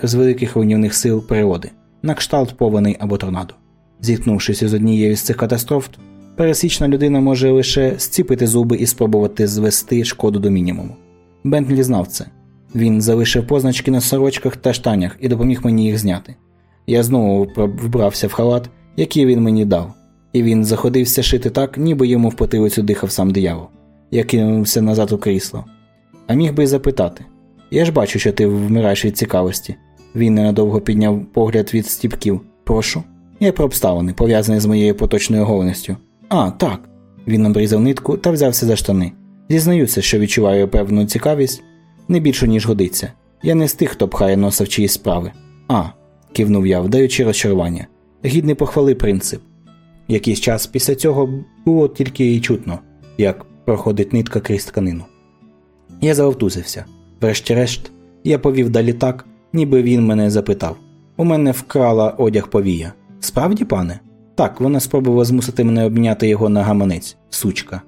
з великих руйнівних сил природи, на кшталт повений або торнадо. Зіткнувшись із однією з цих катастроф, пересічна людина може лише зціпити зуби і спробувати звести шкоду до мінімуму. Бентлі знав це. Він залишив позначки на сорочках та штанях і допоміг мені їх зняти. Я знову вбрався в халат, який він мені дав, і він заходився шити так, ніби йому в потилицю дихав сам диявол. Я кинувся назад у крісло. А міг би й запитати я ж бачу, що ти вмираєш від цікавості. Він ненадовго підняв погляд від стіпків. Прошу. Я про обставини, пов'язані з моєю поточною голеністю. А, так. Він обрізав нитку та взявся за штани. Зізнаюся, що відчуваю певну цікавість не більше, ніж годиться. Я не з тих, хто пхає носа в чиїсь справи. А, кивнув я, вдаючи розчарування. Гідний похвали принцип. Якийсь час після цього було тільки і чутно, як проходить нитка крізь тканину. Я завовтузився. Врешті-решт, я повів далі так, ніби він мене запитав. У мене вкрала одяг повія. Справді, пане? Так, вона спробувала змусити мене обміняти його на гаманець, сучка.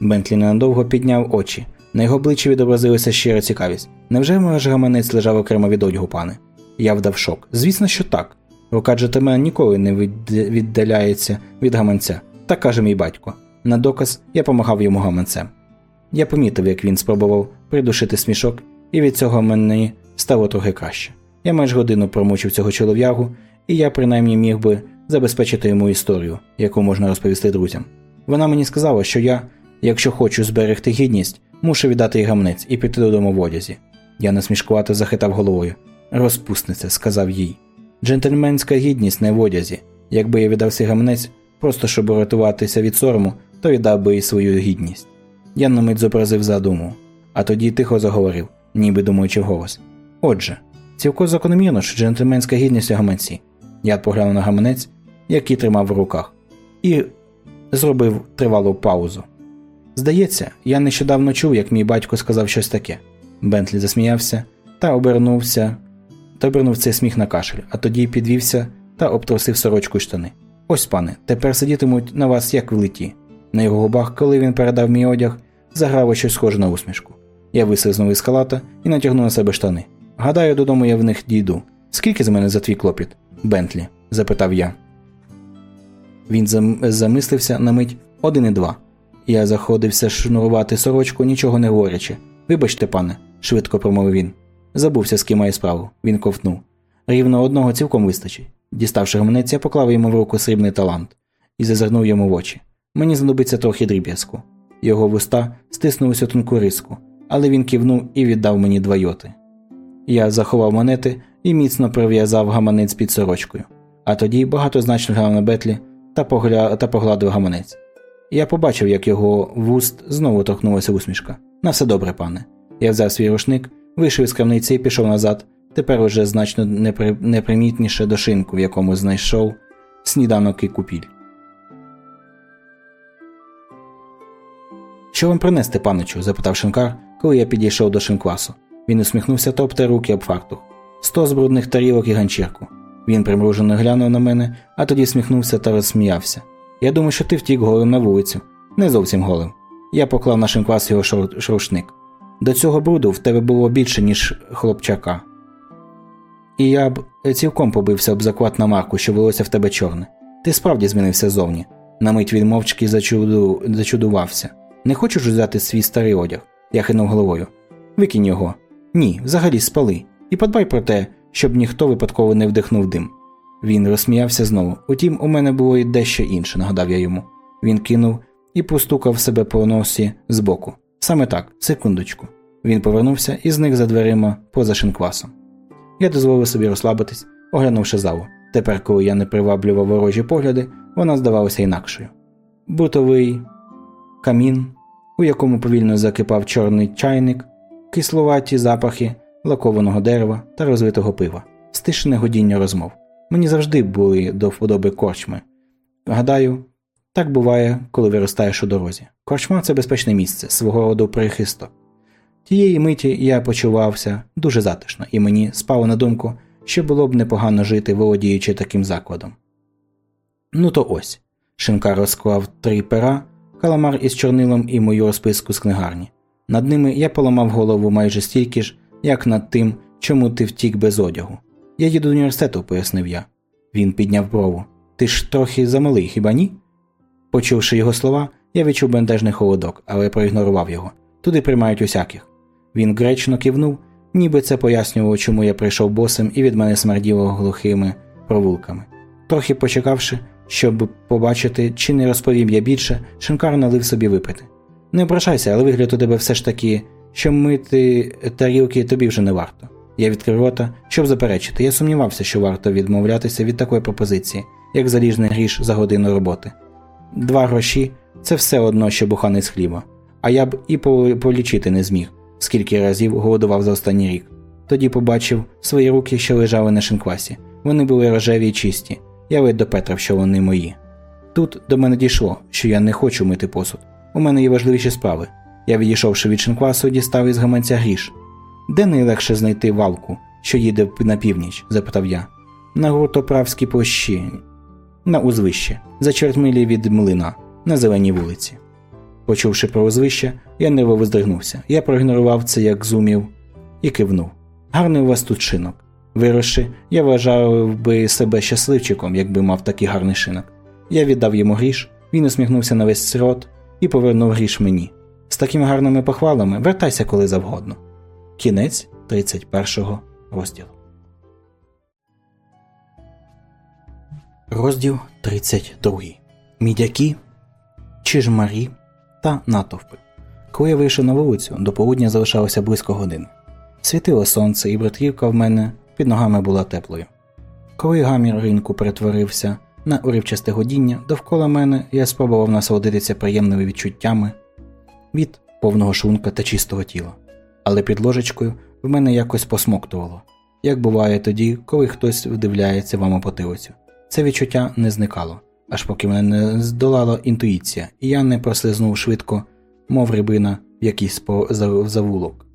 Бентлі ненадовго підняв очі. На його обличчі відобразилася щира цікавість. Невже ваш гаманець лежав окремо від одягу, пане? Я вдав шок. Звісно, що так. Рука джетемена ніколи не віддаляється від гаманця, так каже мій батько. На доказ я помагав йому гаманцем. Я помітив, як він спробував придушити смішок, і від цього мені стало трохи краще. Я майже годину промучив цього чолов'ягу, і я принаймні міг би забезпечити йому історію, яку можна розповісти друзям. Вона мені сказала, що я, якщо хочу зберегти гідність, мушу віддати їй гамнець і піти додому в одязі. Я насмішкувато захитав головою. Розпусниця, сказав їй. Джентльменська гідність не в одязі. Якби я віддав свій гамнець, просто щоб рятуватися від сорому, то віддав би і свою гідність. Я на мить зобразив задуму, а тоді тихо заговорив, ніби думаючи вголос. Отже, цілком закономірно, що джентльменська гідність у гаманці. Я поглянув на гаманець, який тримав в руках, і зробив тривалу паузу. Здається, я нещодавно чув, як мій батько сказав щось таке. Бентлі засміявся та обернувся, та обернув цей сміх на кашель, а тоді підвівся та обтрусив сорочку й штани. Ось, пане, тепер сидітимуть на вас як в литі. На його губах, коли він передав мій одяг, заграло щось схоже на усмішку. Я вислизнув із халата і натягнув на себе штани. Гадаю, додому я в них дійду. Скільки з мене за твій клопіт? Бентлі? запитав я. Він зам... замислився на мить один і два. Я заходився шнурувати сорочку, нічого не говорячи. Вибачте, пане, швидко промовив він. Забувся, з ким має справу. Він ковтнув. Рівно одного цілком вистачить. Діставши гаманець, я поклав йому в руку срібний талант і зазирнув йому в очі. Мені знадобиться трохи дріб'язку. Його вуста стиснулися тонку риску, але він кивнув і віддав мені два йоти. Я заховав монети і міцно прив'язав гаманець під сорочкою, а тоді багатозначно глянув на Бетлі та, погля... та погладив гаманець. Я побачив, як його вуст знову торкнулася усмішка. На все добре, пане. Я взяв свій рушник, вийшов із крамниці і пішов назад, тепер уже значно непри... непримітніше до шинку, в якому знайшов сніданок і купіль. Що вам принести, паничу? запитав шинкар, коли я підійшов до шинквасу. Він усміхнувся та обтер руки об фартух. Сто збрудних тарілок і ганчірку. Він примружено глянув на мене, а тоді сміхнувся та розсміявся. Я думаю, що ти втік голим на вулицю. Не зовсім голим. Я поклав на шинквас його шрушник. До цього бруду в тебе було більше, ніж хлопчака. І я б цілком побився об заклад на марку, що волосся в тебе чорне. Ти справді змінився зовні. На мить він мовчки зачуду... зачудувався. Не хочеш взяти свій старий одяг? Я хинув головою. Викинь його. Ні, взагалі спали. І подбай про те, щоб ніхто випадково не вдихнув дим. Він розсміявся знову. Утім, у мене було й дещо інше, нагадав я йому. Він кинув і постукав себе по носі збоку. Саме так, секундочку. Він повернувся і зник за дверима поза шинквасом. Я дозволив собі розслабитись, оглянувши залу. Тепер, коли я не приваблював ворожі погляди, вона здавалася інакшою. Бутовий камін, у якому повільно закипав чорний чайник, кисловаті запахи лакованого дерева та розвитого пива, стишене годіння розмов. Мені завжди були до вподоби корчми. Гадаю, так буває, коли виростаєш у дорозі. Корчма це безпечне місце, свого роду прихисток. Тієї миті я почувався дуже затишно, і мені спало на думку, що було б непогано жити, володіючи таким закладом. Ну то ось. Шинка розклав три пера, каламар із чорнилом і мою розписку з книгарні. Над ними я поламав голову майже стільки ж, як над тим, чому ти втік без одягу. Я їду до університету, пояснив я. Він підняв брову. Ти ж трохи замалий, хіба ні? Почувши його слова, я відчув бентежний холодок, але проігнорував його. Туди приймають усяких. Він гречно кивнув, ніби це пояснювало, чому я прийшов босим і від мене смерділо глухими провулками. Трохи почекавши, щоб побачити, чи не розповім я більше, шинкар налив собі випити. Не ображайся, але вигляд у тебе все ж таки, що мити тарілки тобі вже не варто. Я відкрив рота, щоб заперечити. Я сумнівався, що варто відмовлятися від такої пропозиції, як заліжний гріш за годину роботи. Два гроші це все одно, що буханець хліба, а я б і полічити не зміг, скільки разів голодував за останній рік. Тоді побачив свої руки, що лежали на шинквасі. Вони були рожеві й чисті. Я ледь допетрав, що вони мої. Тут до мене дійшло, що я не хочу мити посуд. У мене є важливіші справи. Я, відійшовши від шинквасу, дістав із гаманця гріш. Де найлегше знайти валку, що їде на північ? запитав я. На гуртоправській площі, на узвище, за чверть від млина, на зеленій вулиці. Почувши про узвище, я нервово здригнувся. Я проігнорував це, як зумів, і кивнув. Гарний у вас тут шинок. Виросши, я вважав би себе щасливчиком, якби мав такий гарний шинок. Я віддав йому гріш, він усміхнувся на весь рот і повернув гріш мені. З такими гарними похвалами вертайся коли завгодно. Кінець 31 розділу. Розділ 32. Мідяки, чижмарі та натовпи. Коли я вийшов на вулицю, до полудня залишалося близько години. Світило сонце, і братрівка в мене під ногами була теплою. Коли гамір ринку перетворився на уривчасте годіння, довкола мене я спробував насолодитися приємними відчуттями від повного шлунка та чистого тіла. Але під ложечкою в мене якось посмоктувало, як буває тоді, коли хтось вдивляється вам у потилицю. Це відчуття не зникало, аж поки мене не здолала інтуїція, і я не прослизнув швидко, мов рибина в якийсь завулок.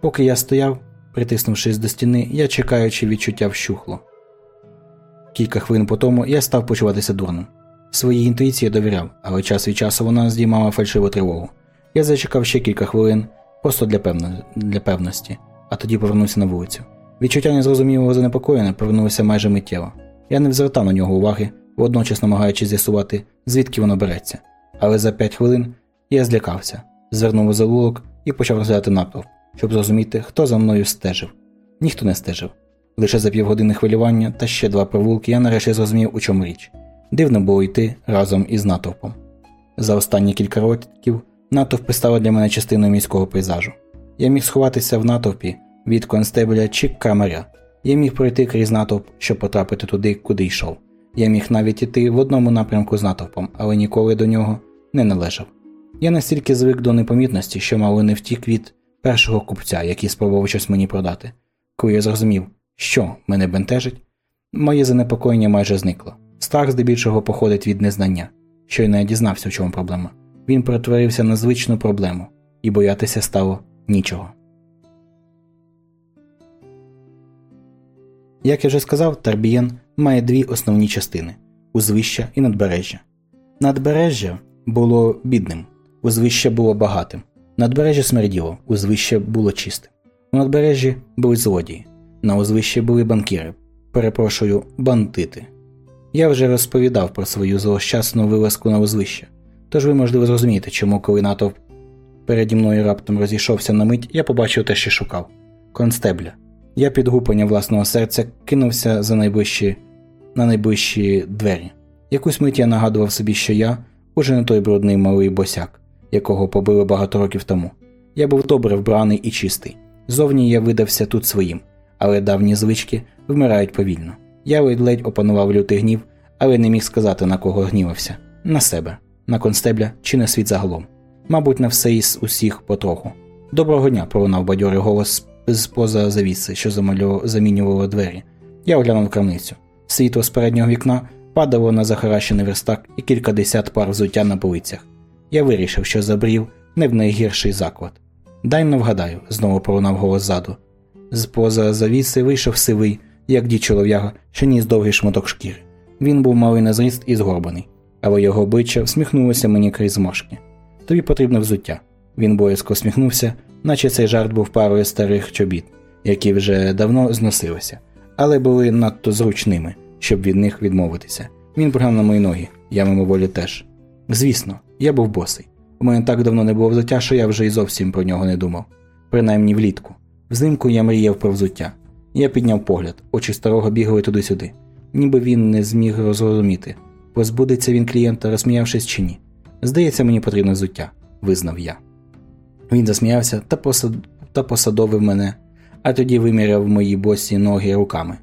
Поки я стояв, притиснувшись до стіни, я чекаючи відчуття вщухло. Кілька хвилин по тому я став почуватися дурним. Своїй інтуїції довіряв, але час від часу вона здіймала фальшиву тривогу. Я зачекав ще кілька хвилин, просто для, певно... для певності, а тоді повернувся на вулицю. Відчуття незрозумілого занепокоєння повернулося майже миттєво. Я не звертав на нього уваги, водночас намагаючись з'ясувати, звідки воно береться. Але за п'ять хвилин я злякався, звернув у залулок і почав розглядати натовп, щоб зрозуміти, хто за мною стежив. Ніхто не стежив. Лише за півгодини хвилювання та ще два провулки я нарешті зрозумів, у чому річ. Дивно було йти разом із натовпом. За останні кілька років натовп стало для мене частиною міського пейзажу. Я міг сховатися в натовпі від констебля чи камеря. Я міг пройти крізь натовп, щоб потрапити туди, куди йшов. Я міг навіть іти в одному напрямку з натовпом, але ніколи до нього не належав. Я настільки звик до непомітності, що мало не втік від першого купця, який спробував щось мені продати. Коли я зрозумів, що мене бентежить, моє занепокоєння майже зникло. Страх здебільшого походить від незнання. Щойно я дізнався, в чому проблема. Він перетворився на звичну проблему, і боятися стало нічого. Як я вже сказав, Тарбієн має дві основні частини узвища і надбережжя. Надбережжя було бідним, узвище було багатим. Надбережжя смерділо, узвище було чистим. У надбережжі були злодії, на узвищі були банкіри, перепрошую, бандити. Я вже розповідав про свою злощасну вилазку на узвище, тож ви, можливо, зрозумієте, чому, коли натовп переді мною раптом розійшовся на мить, я побачив те, що шукав констебля. Я під гупання власного серця кинувся за найближчі, на найближчі двері. Якусь мить я нагадував собі, що я уже не той брудний малий босяк, якого побили багато років тому. Я був добре вбраний і чистий. Зовні я видався тут своїм, але давні звички вмирають повільно. Я ледь-ледь опанував лютий гнів, але не міг сказати, на кого гнівався на себе, на констебля чи на світ загалом. Мабуть, на все із усіх потроху. Доброго дня, пролунав бадьорий голос з поза завіси, що замінювало двері. Я оглянув крамницю. Світло з переднього вікна падало на захаращений верстак і кількадесят пар взуття на полицях. Я вирішив, що забрів не в найгірший заклад. Дай но вгадаю, знову пролунав голос ззаду. З поза завіси вийшов сивий, як дій чолов'яга, що ніс довгий шматок шкіри. Він був малий на зріст і згорбаний, але його обличчя всміхнулося мені крізь зморшки. Тобі потрібне взуття. Він боязко сміхнувся, наче цей жарт був парою старих чобіт, які вже давно зносилися, але були надто зручними, щоб від них відмовитися. Він прогнав на мої ноги, я мимоволі теж. Звісно, я був босий. У мене так давно не було взуття, що я вже й зовсім про нього не думав, принаймні влітку. Взимку я мріяв про взуття. Я підняв погляд, очі старого бігали туди-сюди, ніби він не зміг розрозуміти, позбудеться він клієнта, розсміявшись чи ні. Здається, мені потрібне взуття, визнав я. Він засміявся та, посад... та посадовив мене, а тоді виміряв мої босі ноги руками.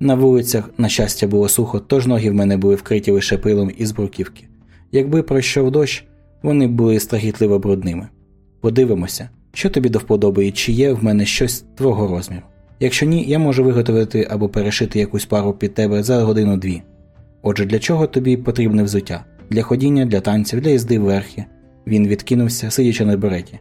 На вулицях, на щастя, було сухо, тож ноги в мене були вкриті лише пилом із бруківки. Якби пройшов дощ, вони були страхітливо брудними. Подивимося, що тобі до вподоби і чи є в мене щось твого розміру. Якщо ні, я можу виготовити або перешити якусь пару під тебе за годину-дві. Отже, для чого тобі потрібне взуття? Для ходіння, для танців, для їзди вверхи. Він відкинувся, сидячи на береті,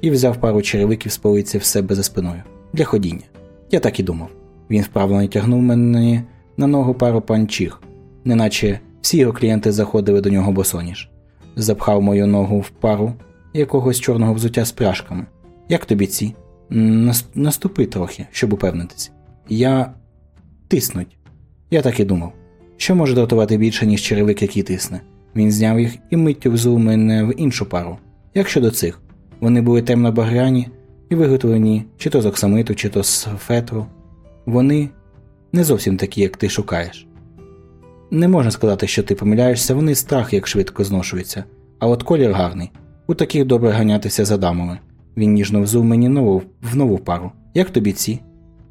і взяв пару черевиків з полиці в себе за спиною. Для ходіння. Я так і думав. Він вправно тягнув мене на ногу пару панчіх, неначе всі його клієнти заходили до нього босоніж. Запхав мою ногу в пару якогось чорного взуття з пряжками. Як тобі ці? Наступи трохи, щоб упевнитись. Я тиснуть. Я так і думав. Що може дратувати більше, ніж черевик, який тисне? Він зняв їх і миттю взув мене в іншу пару. Як щодо цих? Вони були темно-багряні і виготовлені чи то з оксамиту, чи то з фетру. Вони не зовсім такі, як ти шукаєш. Не можна сказати, що ти помиляєшся, вони страх як швидко зношуються, а от колір гарний. У таких добре ганятися за дамами. Він ніжно взув мені нову, в нову пару. Як тобі ці?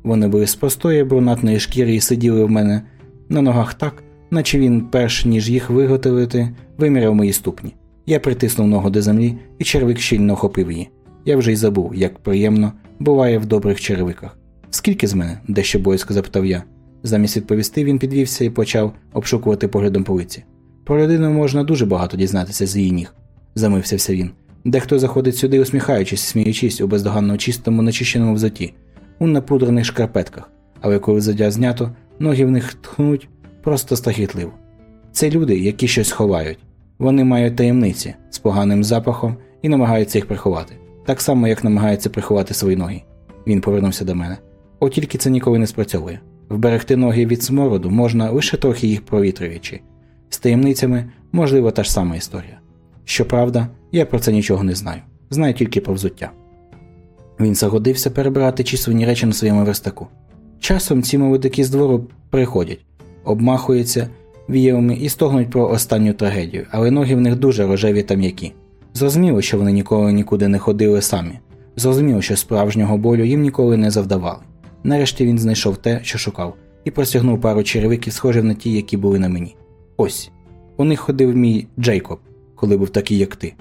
Вони були з простої брунатної шкіри і сиділи в мене на ногах так, наче він, перш ніж їх виготовити, виміряв мої ступні. Я притиснув ногу до землі, і червик щільно охопив її. Я вже й забув, як приємно буває в добрих черевиках. Скільки з мене? дещо боязко запитав я. Замість відповісти, він підвівся і почав обшукувати поглядом полиці. Про людину можна дуже багато дізнатися з її ніг, замився він. Дехто заходить сюди, усміхаючись, сміючись у бездоганно чистому, начищеному взуті, у напудрених шкарпетках, але коли задя знято, ноги в них тхнуть просто страхітливо. Це люди, які щось ховають. Вони мають таємниці з поганим запахом і намагаються їх приховати, так само, як намагаються приховати свої ноги. Він повернувся до мене. От тільки це ніколи не спрацьовує. Вберегти ноги від смороду можна лише трохи їх провітрюючи. З таємницями можливо та ж сама історія. Щоправда, я про це нічого не знаю, знаю тільки про взуття. Він загодився перебирати численні речі на своєму верстаку. Часом ці молодики з двору приходять, обмахуються віями і стогнуть про останню трагедію, але ноги в них дуже рожеві та м'які. Зрозуміло, що вони ніколи нікуди не ходили самі. Зрозуміло, що справжнього болю їм ніколи не завдавали. Нарешті він знайшов те, що шукав, і простягнув пару черевиків, схожих на ті, які були на мені. Ось. У них ходив мій Джейкоб, коли був такий, як ти.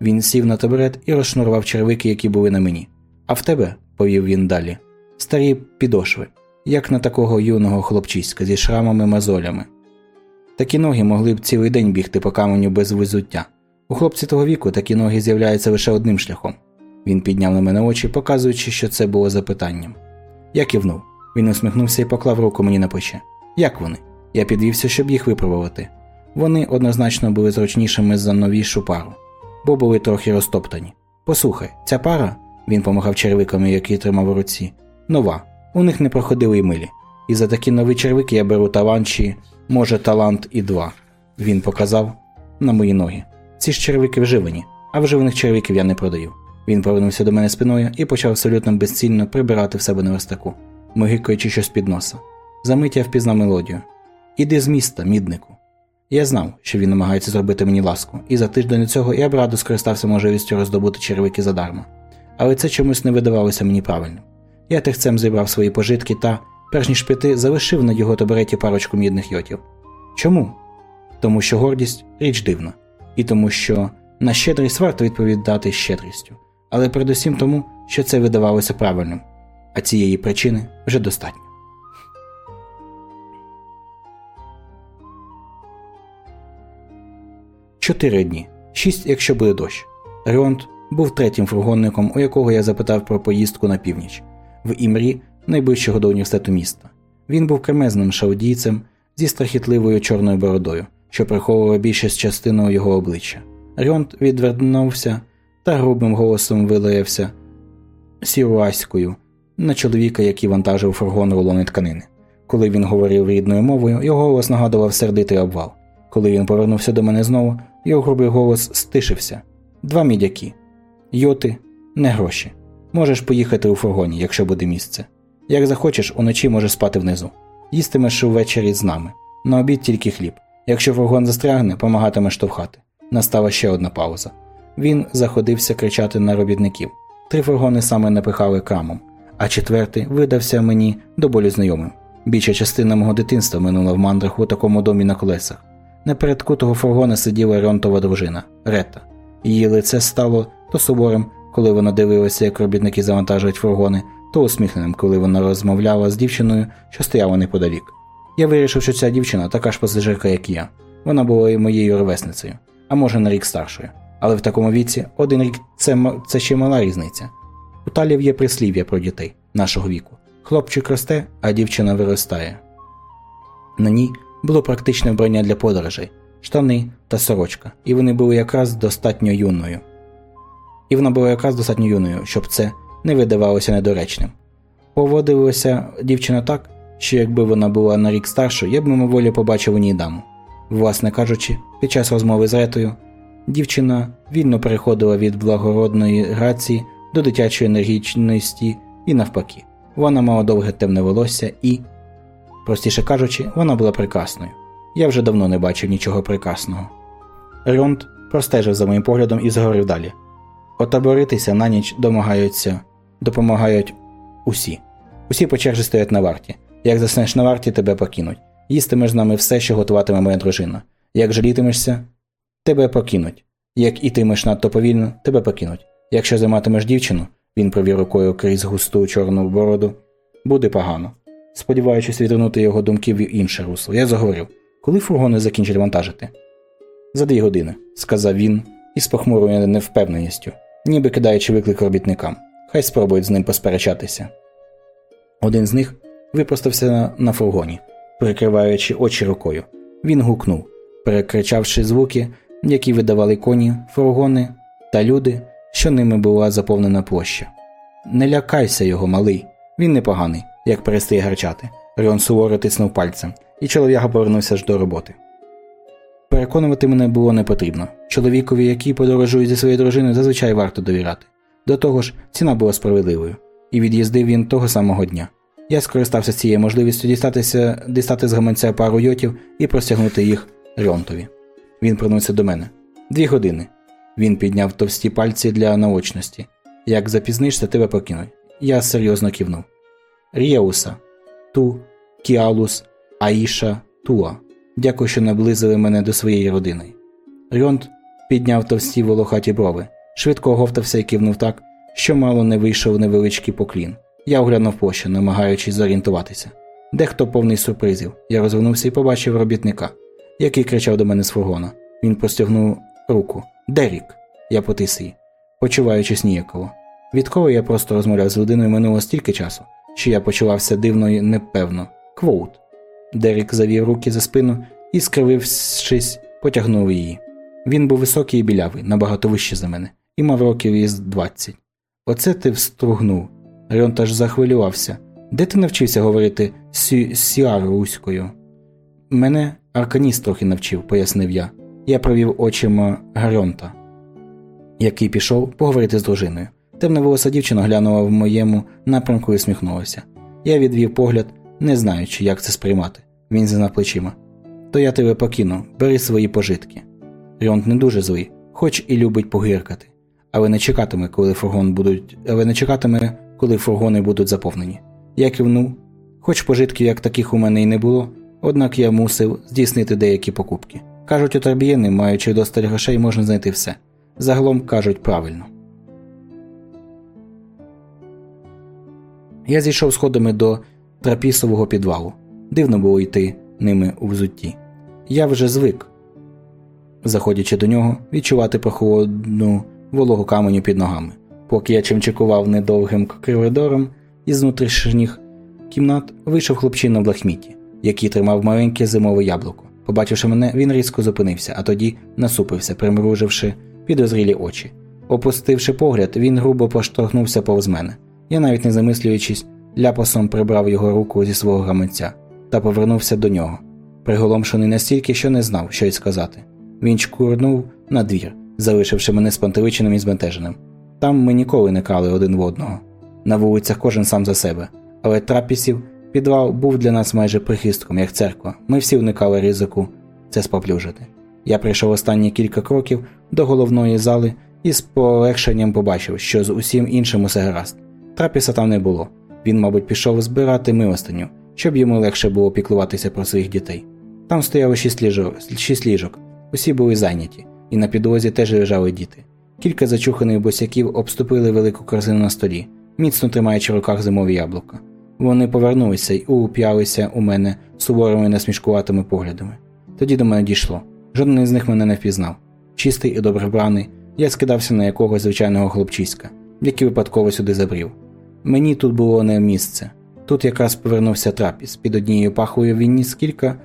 Він сів на табурет і розшнурував черевики, які були на мені. А в тебе, повів він далі, старі підошви, як на такого юного хлопчиська зі шрамами мазолями. Такі ноги могли б цілий день бігти по каменю без визуття. У хлопці того віку такі ноги з'являються лише одним шляхом. Він підняв на мене очі, показуючи, що це було запитанням. Я кивнув. Він усміхнувся і поклав руку мені на плече. Як вони? Я підвівся, щоб їх випробувати. Вони однозначно були зручнішими за новішу пару, бо були трохи розтоптані. Послухай, ця пара, він помагав червиками, які тримав у руці, нова. У них не проходили й милі. І за такі нові червики я беру талант чи, може, талант і два. Він показав на мої ноги. Ці ж червики вживані, а вживаних червиків я не продаю. Він повернувся до мене спиною і почав абсолютно безцільно прибирати в себе на верстаку, мигикаючи щось під носа. Замить я впізнав мелодію. Іди з міста, міднику. Я знав, що він намагається зробити мені ласку, і за тиждень цього я б радо скористався можливістю роздобути червики задарма. Але це чомусь не видавалося мені правильним. Я тихцем зібрав свої пожитки та, перш ніж піти, залишив на його табуреті парочку мідних йотів. Чому? Тому що гордість річ дивна, і тому, що на щедрість варто відповідати щедрістю, але передусім тому, що це видавалося правильним, а цієї причини вже достатньо. Чотири дні, шість, якщо буде дощ. Ріонт був третім фургонником, у якого я запитав про поїздку на північ, в імрі, найближчого до університету міста. Він був кремезним шаудійцем зі страхітливою чорною бородою, що приховувала більшість частину його обличчя. Ріонт відвернувся та грубим голосом вилаявся сіруаською на чоловіка, який вантажив фургон рулони тканини. Коли він говорив рідною мовою, його голос нагадував сердитий обвал. Коли він повернувся до мене знову, його грубий голос стишився. Два мідяки. Йоти, не гроші. Можеш поїхати у фургоні, якщо буде місце. Як захочеш, уночі можеш спати внизу. Їстимеш увечері з нами. На обід тільки хліб. Якщо фургон застрягне, помагатиме штовхати. Настала ще одна пауза. Він заходився кричати на робітників. Три фургони саме напихали крамом, а четвертий видався мені до болю знайомим. Більша частина мого дитинства минула в мандрах у такому домі на колесах. Напередку того фургона сиділа Ронтова дружина Рета. Її лице стало то суворим, коли вона дивилася, як робітники завантажують фургони, то усміхненим, коли вона розмовляла з дівчиною, що стояла неподалік. Я вирішив, що ця дівчина така ж пасажирка, як я. Вона була і моєю ровесницею, а може на рік старшою. Але в такому віці один рік це це ще мала різниця. У талів є прислів'я про дітей нашого віку. Хлопчик росте, а дівчина виростає. На ній було практичне вбрання для подорожей, штани та сорочка, і вони були якраз достатньо юною. І вона була якраз достатньо юною, щоб це не видавалося недоречним. Поводилася дівчина так, що якби вона була на рік старшою, я б мимоволі побачив у ній даму. Власне кажучи, під час розмови з Ретою дівчина вільно переходила від благородної грації до дитячої енергічності і навпаки. Вона мала довге темне волосся і, простіше кажучи, вона була прекрасною. Я вже давно не бачив нічого прекрасного. Рьонд простежив за моїм поглядом і зговорив далі. Отаборитися на ніч домагаються, допомагають усі. Усі по черзі стоять на варті. Як заснеш на варті, тебе покинуть. Їстимеш з нами все, що готуватиме моя дружина. Як жалітимешся, тебе покинуть. Як ітимеш надто повільно, тебе покинуть. Якщо займатимеш дівчину, він провів рукою крізь густу чорну бороду, буде погано. Сподіваючись відвернути його думки в інше русло, я заговорив, коли фургони закінчать вантажити. За дві години, сказав він із похмурою невпевненістю, ніби кидаючи виклик робітникам. Хай спробують з ним посперечатися. Один з них випростався на фургоні, прикриваючи очі рукою. Він гукнув, перекричавши звуки, які видавали коні, фургони та люди, що ними була заповнена площа. Не лякайся його, малий, він непоганий, як перестає гарчати. Ріон суворо тиснув пальцем, і чолов'яга повернувся ж до роботи. Переконувати мене було не потрібно. Чоловікові, який подорожує зі своєю дружиною, зазвичай варто довіряти. До того ж, ціна була справедливою, і від'їздив він того самого дня. Я скористався цією можливістю дістатися, дістати з гаманця пару йотів і простягнути їх Рьонтові. Він повернувся до мене. Дві години. Він підняв товсті пальці для наочності. Як запізнишся, тебе покинуть. Я серйозно кивнув. Ріеуса, Ту, Кіалус, Аїша, Туа. Дякую, що наблизили мене до своєї родини. Рьонт підняв товсті волохаті брови, швидко оговтався і кивнув так, що мало не вийшов невеличкий поклін. Я оглянув площу, намагаючись зорієнтуватися. Дехто повний сюрпризів. Я розвернувся і побачив робітника, який кричав до мене з фургона. Він простягнув руку. Дерік! Я потис її, почуваючись ніяково. Відколи я просто розмовляв з людиною минуло стільки часу, що я почувався дивно і непевно. Квоут. Дерік завів руки за спину і, скривившись, потягнув її. Він був високий і білявий, набагато вищий за мене, і мав років із двадцять. Оце ти встругнув. Рьонт аж захвилювався. Де ти навчився говорити сіаруською? Мене арканіст трохи навчив, пояснив я. Я провів очима Гаронта, який пішов поговорити з дружиною. Темна волоса дівчина глянула в моєму напрямку і усміхнулася. Я відвів погляд, не знаючи, як це сприймати. Він зінав плечима. То я тебе покину, бери свої пожитки. Рьонт не дуже злий, хоч і любить погиркати, але не чекатиме, коли фургон будуть. але не чекатиме, коли фургони будуть заповнені. Я кивнув, хоч пожитків як таких у мене й не було, однак я мусив здійснити деякі покупки. Кажуть, у Тарбієни, маючи достатньо грошей, можна знайти все. Загалом кажуть правильно. Я зійшов сходами до трапісового підвалу. Дивно було йти ними у взутті. Я вже звик, заходячи до нього, відчувати прохолодну вологу каменю під ногами. Поки я чимчикував недовгим коридором із внутрішніх кімнат, вийшов хлопчина в лахміті, який тримав маленьке зимове яблуко. Побачивши мене, він різко зупинився, а тоді насупився, примруживши підозрілі очі. Опустивши погляд, він грубо поштовхнувся повз мене. Я, навіть не замислюючись, ляпасом прибрав його руку зі свого гаманця та повернувся до нього, приголомшений настільки, що не знав, що й сказати. Він чкурнув на двір, залишивши мене спантеличеним і збентеженим. Там ми ніколи не крали один в одного. На вулицях кожен сам за себе, але трапісів підвал був для нас майже прихистком, як церква. Ми всі уникали ризику це споплюжити. Я прийшов останні кілька кроків до головної зали і з полегшенням побачив, що з усім іншим усе гаразд. Трапіса там не було. Він, мабуть, пішов збирати милостиню, щоб йому легше було піклуватися про своїх дітей. Там стояло шість ліжок, шість ліжок, усі були зайняті, і на підлозі теж лежали діти. Кілька зачуханих босяків обступили велику корзину на столі, міцно тримаючи в руках зимові яблука. Вони повернулися й уп'ялися у мене суворими насмішкуватими поглядами. Тоді до мене дійшло. Жоден з них мене не впізнав. Чистий і добре вбраний, я скидався на якогось звичайного хлопчиська, який випадково сюди забрів. Мені тут було не місце. Тут якраз повернувся трапіз. Під однією пахою він ніс кілька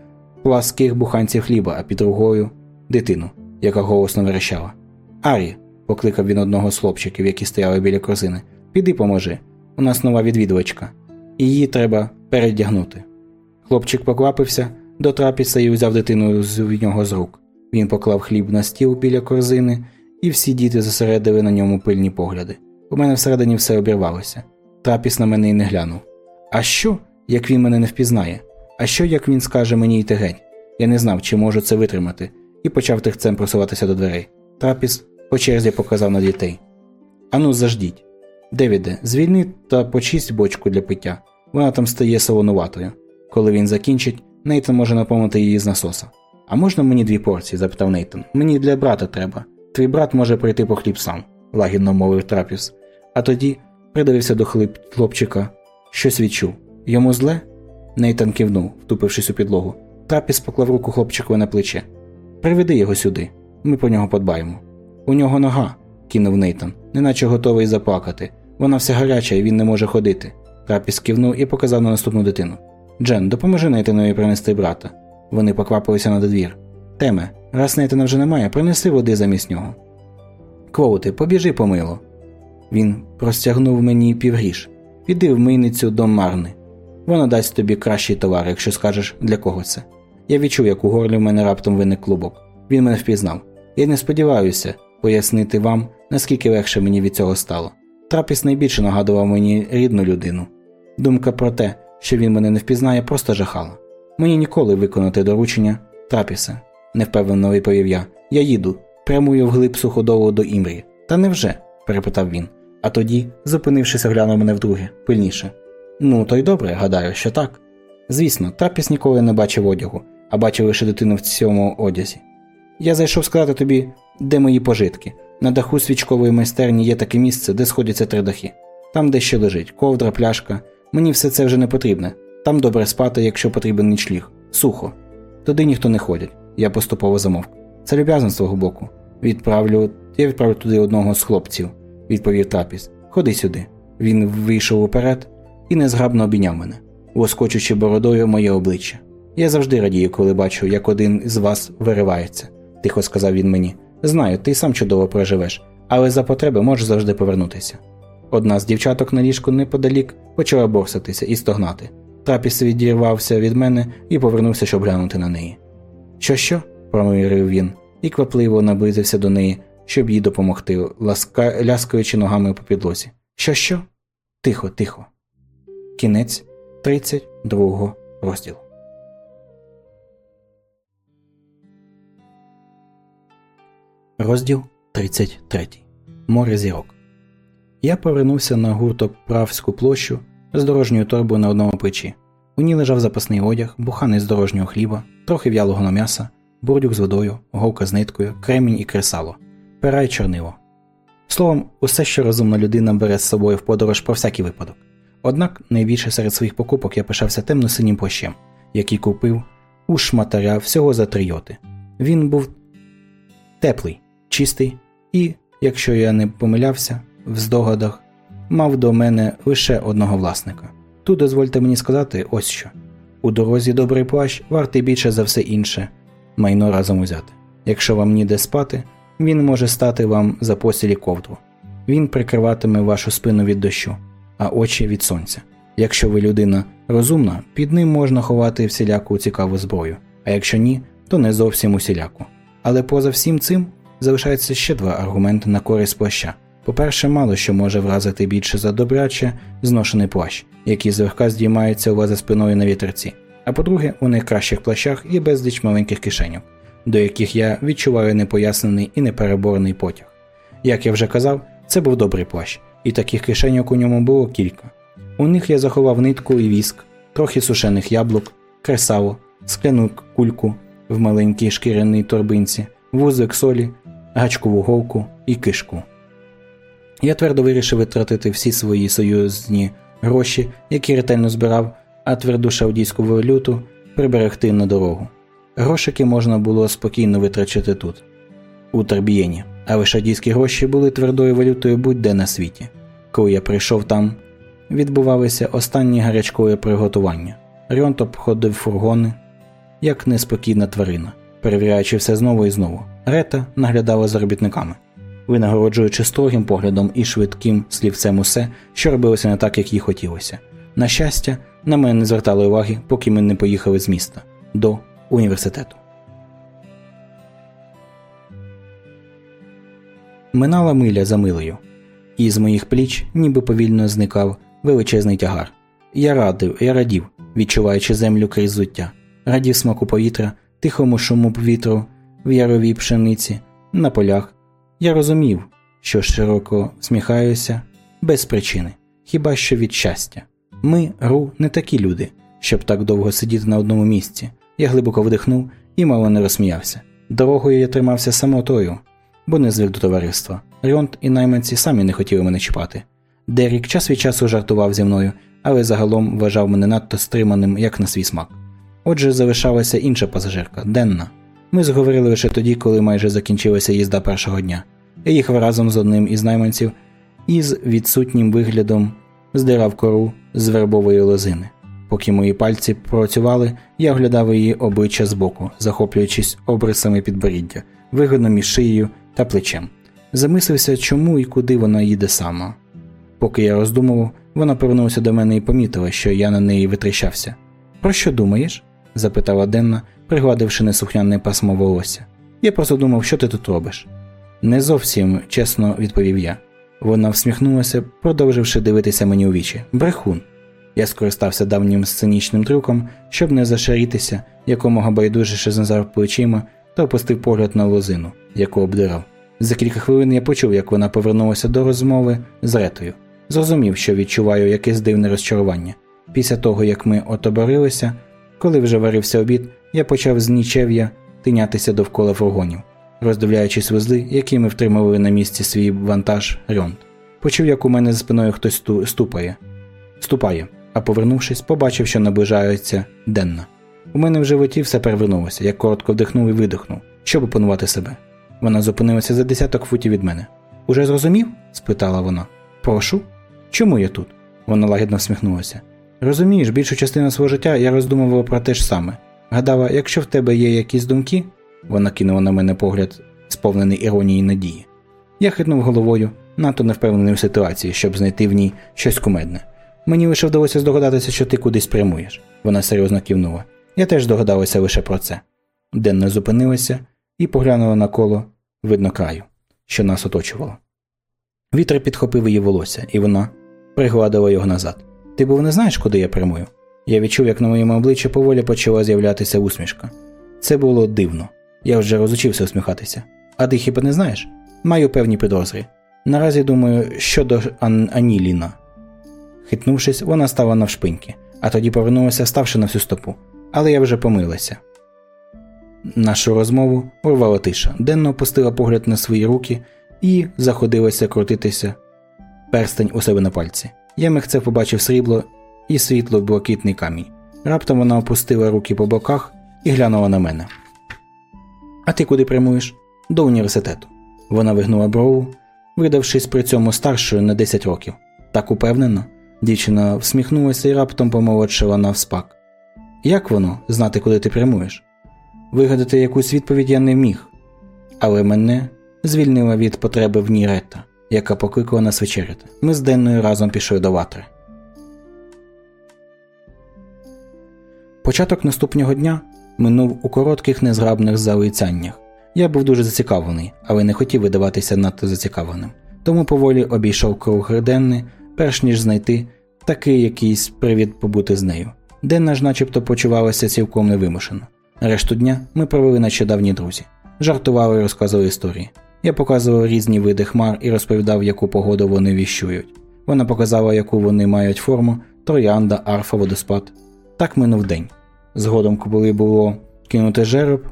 пласких буханців хліба, а під другою дитину, яка голосно верещала. Арі, покликав він одного з хлопчиків, які стояли біля корзини. Піди поможи. У нас нова відвідувачка. Її треба передягнути. Хлопчик поквапився до трапіса і взяв дитину з нього з рук. Він поклав хліб на стіл біля корзини, і всі діти зосередили на ньому пильні погляди. У мене всередині все обірвалося. Трапіс на мене й не глянув. А що, як він мене не впізнає? А що, як він скаже мені йти геть? Я не знав, чи можу це витримати, і почав тихцем просуватися до дверей. Трапіс по черзі показав на дітей. Ану, заждіть. Девіде, звільни та почисть бочку для пиття. Вона там стає солонуватою. Коли він закінчить, Нейтан може наповнити її з насоса. А можна мені дві порції? запитав Нейтан. Мені для брата треба. Твій брат може прийти по хліб сам, лагідно мовив трапіс, а тоді придивився до хлопчика, щось відчув. Йому зле? Нейтан кивнув, втупившись у підлогу. Трапіс поклав руку хлопчикові на плече. Приведи його сюди, ми про нього подбаємо. У нього нога, кинув Нейтан, неначе готовий заплакати. Вона вся гаряча і він не може ходити. Трапіс кивнув і показав на наступну дитину. Джен, допоможи Нейтанові принести брата. Вони поквапилися на двір. Теме, раз Нейтана вже немає, принеси води замість нього. Квоути, побіжи помило. Він простягнув мені півгріш. Піди в мийницю до Марни. Вона дасть тобі кращий товар, якщо скажеш, для кого це. Я відчув, як у горлі в мене раптом виник клубок. Він мене впізнав. Я не сподіваюся пояснити вам, наскільки легше мені від цього стало. Трапіс найбільше нагадував мені рідну людину. Думка про те, що він мене не впізнає, просто жахала. Мені ніколи виконати доручення трапіса, невпевнено відповів я. Я їду, прямую вглиб суходолу до Імрі. Та невже? перепитав він. А тоді, зупинившись, глянув мене вдруге, пильніше. Ну, то й добре, гадаю, що так. Звісно, трапіс ніколи не бачив одягу, а бачив лише дитину в цьому одязі. Я зайшов сказати тобі, де мої пожитки. На даху свічкової майстерні є таке місце, де сходяться три дахи. Там де ще лежить, ковдра, пляшка. Мені все це вже не потрібне. Там добре спати, якщо потрібен нічліг. Сухо. Туди ніхто не ходить. Я поступово замовк. Це люб'язно з твого боку. Відправлю. Я відправлю туди одного з хлопців, відповів трапіс. Ходи сюди. Він вийшов уперед і незграбно обійняв мене, воскочучи бородою моє обличчя. Я завжди радію, коли бачу, як один з вас виривається, тихо сказав він мені. Знаю, ти сам чудово проживеш, але за потреби можеш завжди повернутися. Одна з дівчаток на ліжку неподалік почала борсатися і стогнати. Трапіс відірвався від мене і повернувся, щоб глянути на неї. Що, що? промирив він, і квапливо наблизився до неї, щоб їй допомогти, ласка... ляскаючи ногами по підлозі. Що, що? Тихо, тихо. Кінець 32 розділу. Розділ 33. Море зірок. Я повернувся на гуртоправську площу з дорожньою торбою на одному плечі. У ній лежав запасний одяг, буханий з дорожнього хліба, трохи в'ялого м'яса, бурдюк з водою, голка з ниткою, кремінь і кресало, пера й чорниво. Словом, усе, що розумна людина бере з собою в подорож про всякий випадок. Однак найбільше серед своїх покупок я пишався темно-синім плащем, який купив у шматаря всього за три йоти. Він був теплий, чистий і, якщо я не помилявся, в здогадах мав до мене лише одного власника. Тут дозвольте мені сказати ось що. У дорозі добрий плащ вартий більше за все інше, майно разом узяти. Якщо вам ніде спати, він може стати вам за постілі ковдру. Він прикриватиме вашу спину від дощу, а очі від сонця. Якщо ви людина розумна, під ним можна ховати всіляку цікаву зброю, а якщо ні, то не зовсім усіляку. Але поза всім цим залишається ще два аргументи на користь плаща. По-перше, мало що може вразити більше за добряче зношений плащ, який злегка здіймається у вас за спиною на вітерці. А по-друге, у найкращих плащах є безліч маленьких кишеньок, до яких я відчуваю непояснений і непереборний потяг. Як я вже казав, це був добрий плащ, і таких кишеньок у ньому було кілька. У них я заховав нитку і віск, трохи сушених яблук, кресало, скляну кульку в маленькій шкіряній торбинці, вузик солі, гачкову голку і кишку. Я твердо вирішив витратити всі свої союзні гроші, які ретельно збирав, а тверду шаудійську валюту приберегти на дорогу. Грошики можна було спокійно витрачати тут, у Тарбієні, але шадійські гроші були твердою валютою будь-де на світі. Коли я прийшов там, відбувалися останні гарячкові приготування. Рьонт обходив фургони, як неспокійна тварина, перевіряючи все знову і знову. Рета наглядала за робітниками винагороджуючи строгим поглядом і швидким слівцем усе, що робилося не так, як їй хотілося. На щастя, на мене не звертали уваги, поки ми не поїхали з міста до університету. Минала миля за милою, і з моїх пліч ніби повільно зникав величезний тягар. Я радив, я радів, відчуваючи землю крізь зуття, радів смаку повітря, тихому шуму вітру в яровій пшениці, на полях, я розумів, що широко всміхаюся без причини, хіба що від щастя. Ми, Ру, не такі люди, щоб так довго сидіти на одному місці. Я глибоко вдихнув і мало не розсміявся. Дорогою я тримався самотою, бо не звик до товариства. Рьонт і найманці самі не хотіли мене чіпати. Дерік час від часу жартував зі мною, але загалом вважав мене надто стриманим, як на свій смак. Отже, залишалася інша пасажирка Денна. Ми зговорили лише тоді, коли майже закінчилася їзда першого дня. Я їхав разом з одним із найманців і з відсутнім виглядом здирав кору з вербової лозини. Поки мої пальці працювали, я оглядав її обличчя збоку, захоплюючись обрисами підборіддя, вигодно між шиєю та плечем. Замислився, чому і куди вона їде сама. Поки я роздумував, вона повернулася до мене і помітила, що я на неї витріщався. Про що думаєш? запитала Денна, пригладивши несухняне пасмо волосся. Я просто думав, що ти тут робиш. Не зовсім чесно відповів я. Вона всміхнулася, продовживши дивитися мені у вічі. Брехун. Я скористався давнім сценічним трюком, щоб не зашарітися, якомога байдужіше знизав плечима та опустив погляд на лозину, яку обдирав. За кілька хвилин я почув, як вона повернулася до розмови з Ретою. Зрозумів, що відчуваю якесь дивне розчарування. Після того, як ми отоборилися, коли вже варився обід, я почав з нічев'я тинятися довкола фургонів, роздивляючись вузли, які ми втримували на місці свій вантаж рьонт. Почув, як у мене за спиною хтось ступає. ступає, а повернувшись, побачив, що наближається денна. У мене в животі все перевернулося, я коротко вдихнув і видихнув, щоб опанувати себе. Вона зупинилася за десяток футів від мене. Уже зрозумів? спитала вона. Прошу. Чому я тут? Вона лагідно всміхнулася. Розумієш, більшу частину свого життя я роздумувала про те ж саме. Гадала, якщо в тебе є якісь думки, вона кинула на мене погляд, сповнений іронії надії. Я хитнув головою, надто невпевнений в ситуації, щоб знайти в ній щось кумедне. Мені лише вдалося здогадатися, що ти кудись прямуєш. Вона серйозно кивнула. Я теж здогадалася лише про це. Денна зупинилася і поглянула на коло, видно краю, що нас оточувало. Вітер підхопив її волосся, і вона пригладила його назад. Ти був не знаєш, куди я прямую? Я відчув, як на моєму обличчі поволі почала з'являтися усмішка. Це було дивно. Я вже розучився усміхатися. А ти хіба не знаєш? Маю певні підозри. Наразі думаю, щодо Ан Аніліна. Хитнувшись, вона стала навшпиньки, а тоді повернулася, ставши на всю стопу. Але я вже помилася. Нашу розмову урвала тиша, денно опустила погляд на свої руки і заходилася крутитися перстень у себе на пальці. Я михце побачив срібло і світло блакитний камінь. Раптом вона опустила руки по боках і глянула на мене. А ти куди прямуєш? До університету. Вона вигнула брову, видавшись при цьому старшою на 10 років. Так упевнено, дівчина всміхнулася і раптом помолодшила навспак. Як воно знати, куди ти прямуєш? Вигадати якусь відповідь я не міг, але мене звільнила від потреби в ній рета, яка покликала нас вечеряти. Ми з денною разом пішли до ватри. Початок наступного дня минув у коротких незграбних залицяннях. Я був дуже зацікавлений, але не хотів видаватися надто зацікавленим, тому поволі обійшов круг Денни, перш ніж знайти такий якийсь привід побути з нею. Денна ж начебто почувалася цілком невимушено. Решту дня ми провели наче давні друзі, жартували і розказували історії. Я показував різні види хмар і розповідав, яку погоду вони віщують. Вона показала, яку вони мають форму троянда, арфа, водоспад. Так минув день. Згодом, коли було кинути жереб,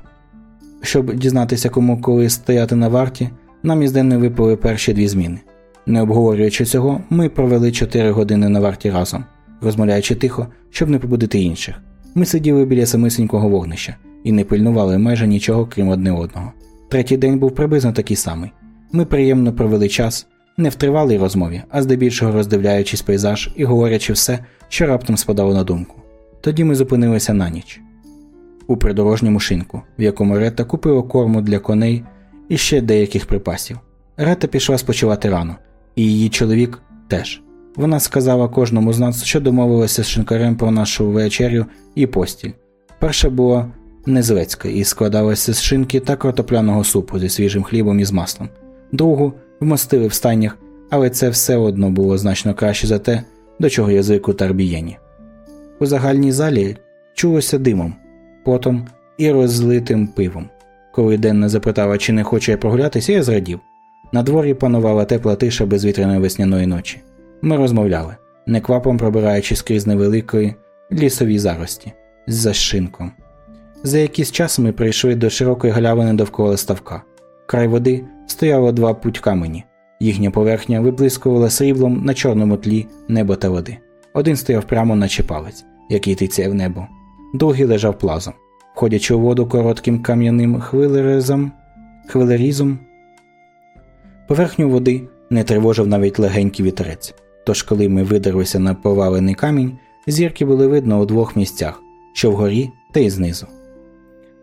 щоб дізнатися, кому коли стояти на варті, нам із денною випали перші дві зміни. Не обговорюючи цього, ми провели 4 години на варті разом, розмовляючи тихо, щоб не побудити інших. Ми сиділи біля самисінького вогнища і не пильнували майже нічого, крім одне одного. Третій день був приблизно такий самий. Ми приємно провели час, не в тривалій розмові, а здебільшого роздивляючись пейзаж і говорячи все, що раптом спадало на думку. Тоді ми зупинилися на ніч у придорожньому шинку, в якому Рета купила корму для коней і ще деяких припасів. Рета пішла спочивати рано, і її чоловік теж. Вона сказала кожному з нас, що домовилася з шинкарем про нашу вечерю і постіль. Перша була незлецька і складалася з шинки та картопляного супу зі свіжим хлібом і з маслом. Другу вмостили в стайнях, але це все одно було значно краще за те, до чого я звик у Тарбієні. У загальній залі чулося димом, потом і розлитим пивом. Коли Денна запитала, чи не хоче прогулятися, я зрадів. На дворі панувала тепла тиша безвітряної весняної ночі. Ми розмовляли, неквапом пробираючись крізь невеликої лісові зарості з шинком. За якийсь час ми прийшли до широкої галявини довкола ставка. Край води стояло два путь камені. Їхня поверхня виблискувала сріблом на чорному тлі неба та води. Один стояв прямо, наче палець, який тицяє в небо, другий лежав плазом. Входячи у воду коротким кам'яним хвилерезом, хвилерізом, поверхню води не тривожив навіть легенький вітерець. Тож, коли ми видерлися на повалений камінь, зірки були видно у двох місцях що вгорі, та й знизу.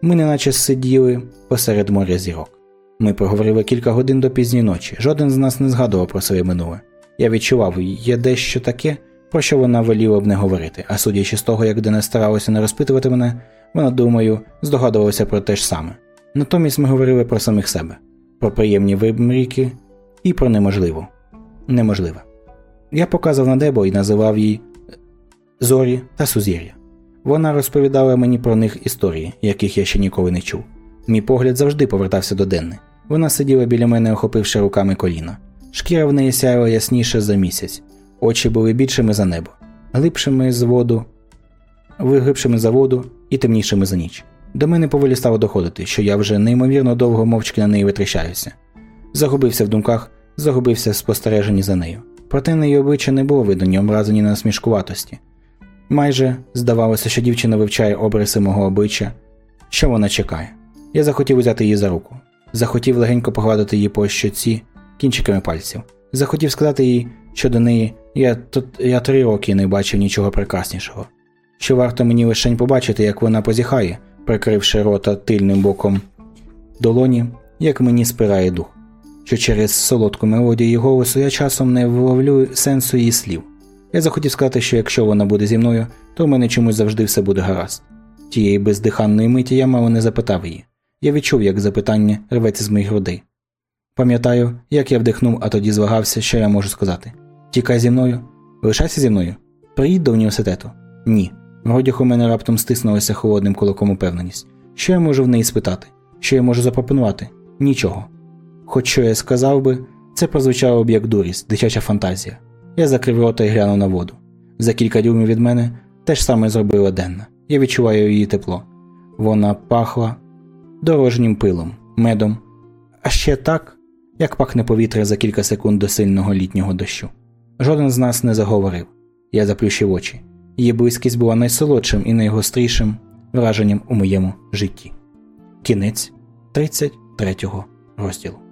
Ми неначе сиділи посеред моря зірок. Ми проговорили кілька годин до пізньої ночі. Жоден з нас не згадував про своє минуле. Я відчував, є дещо таке, про що вона воліла б не говорити, а судячи з того, як Денис старалася не розпитувати мене, вона, думаю, здогадувалася про те ж саме. Натомість ми говорили про самих себе, про приємні вимріки і про неможливу. Неможливе. Я показав на небо і називав її зорі та сузір'я. Вона розповідала мені про них історії, яких я ще ніколи не чув. Мій погляд завжди повертався до Денни. Вона сиділа біля мене, охопивши руками коліна. Шкіра в неї сяяла ясніше за місяць, очі були більшими за небо, глибшими з воду, виглибшими за воду і темнішими за ніч. До мене поволі стало доходити, що я вже неймовірно довго мовчки на неї витріщаюся. Загубився в думках, загубився в спостереженні за нею. Проте на її обличчя не було видно ні образи, ні насмішкуватості. Майже здавалося, що дівчина вивчає обриси мого обличчя, що вона чекає. Я захотів взяти її за руку, захотів легенько погладити її по щоці кінчиками пальців, захотів сказати їй, що до неї я тут я три роки не бачив нічого прекраснішого, що варто мені лишень побачити, як вона позіхає, прикривши рота тильним боком долоні, як мені спирає дух, що через солодку мелодію її голосу я часом не вловлю сенсу її слів. Я захотів сказати, що якщо вона буде зі мною, то в мене чомусь завжди все буде гаразд. Тієї бездиханної миті я мало не запитав її. Я відчув, як запитання рветься з моїх грудей. Пам'ятаю, як я вдихнув, а тоді звагався, що я можу сказати. Тікай зі мною, лишайся зі мною. Приїдь до університету. Ні. В грудях у мене раптом стиснулася холодним кулаком упевненість. Що я можу в неї спитати? Що я можу запропонувати? Нічого. Хоч що я сказав би, це прозвучало б як дурість, дитяча фантазія. Я закрив рота і глянув на воду. За кілька дюймів від мене те ж саме зробила Денна. Я відчуваю її тепло. Вона пахла дорожнім пилом, медом, а ще так, як пахне повітря за кілька секунд до сильного літнього дощу. Жоден з нас не заговорив. Я заплющив очі. Її близькість була найсолодшим і найгострішим враженням у моєму житті. Кінець 33 розділу.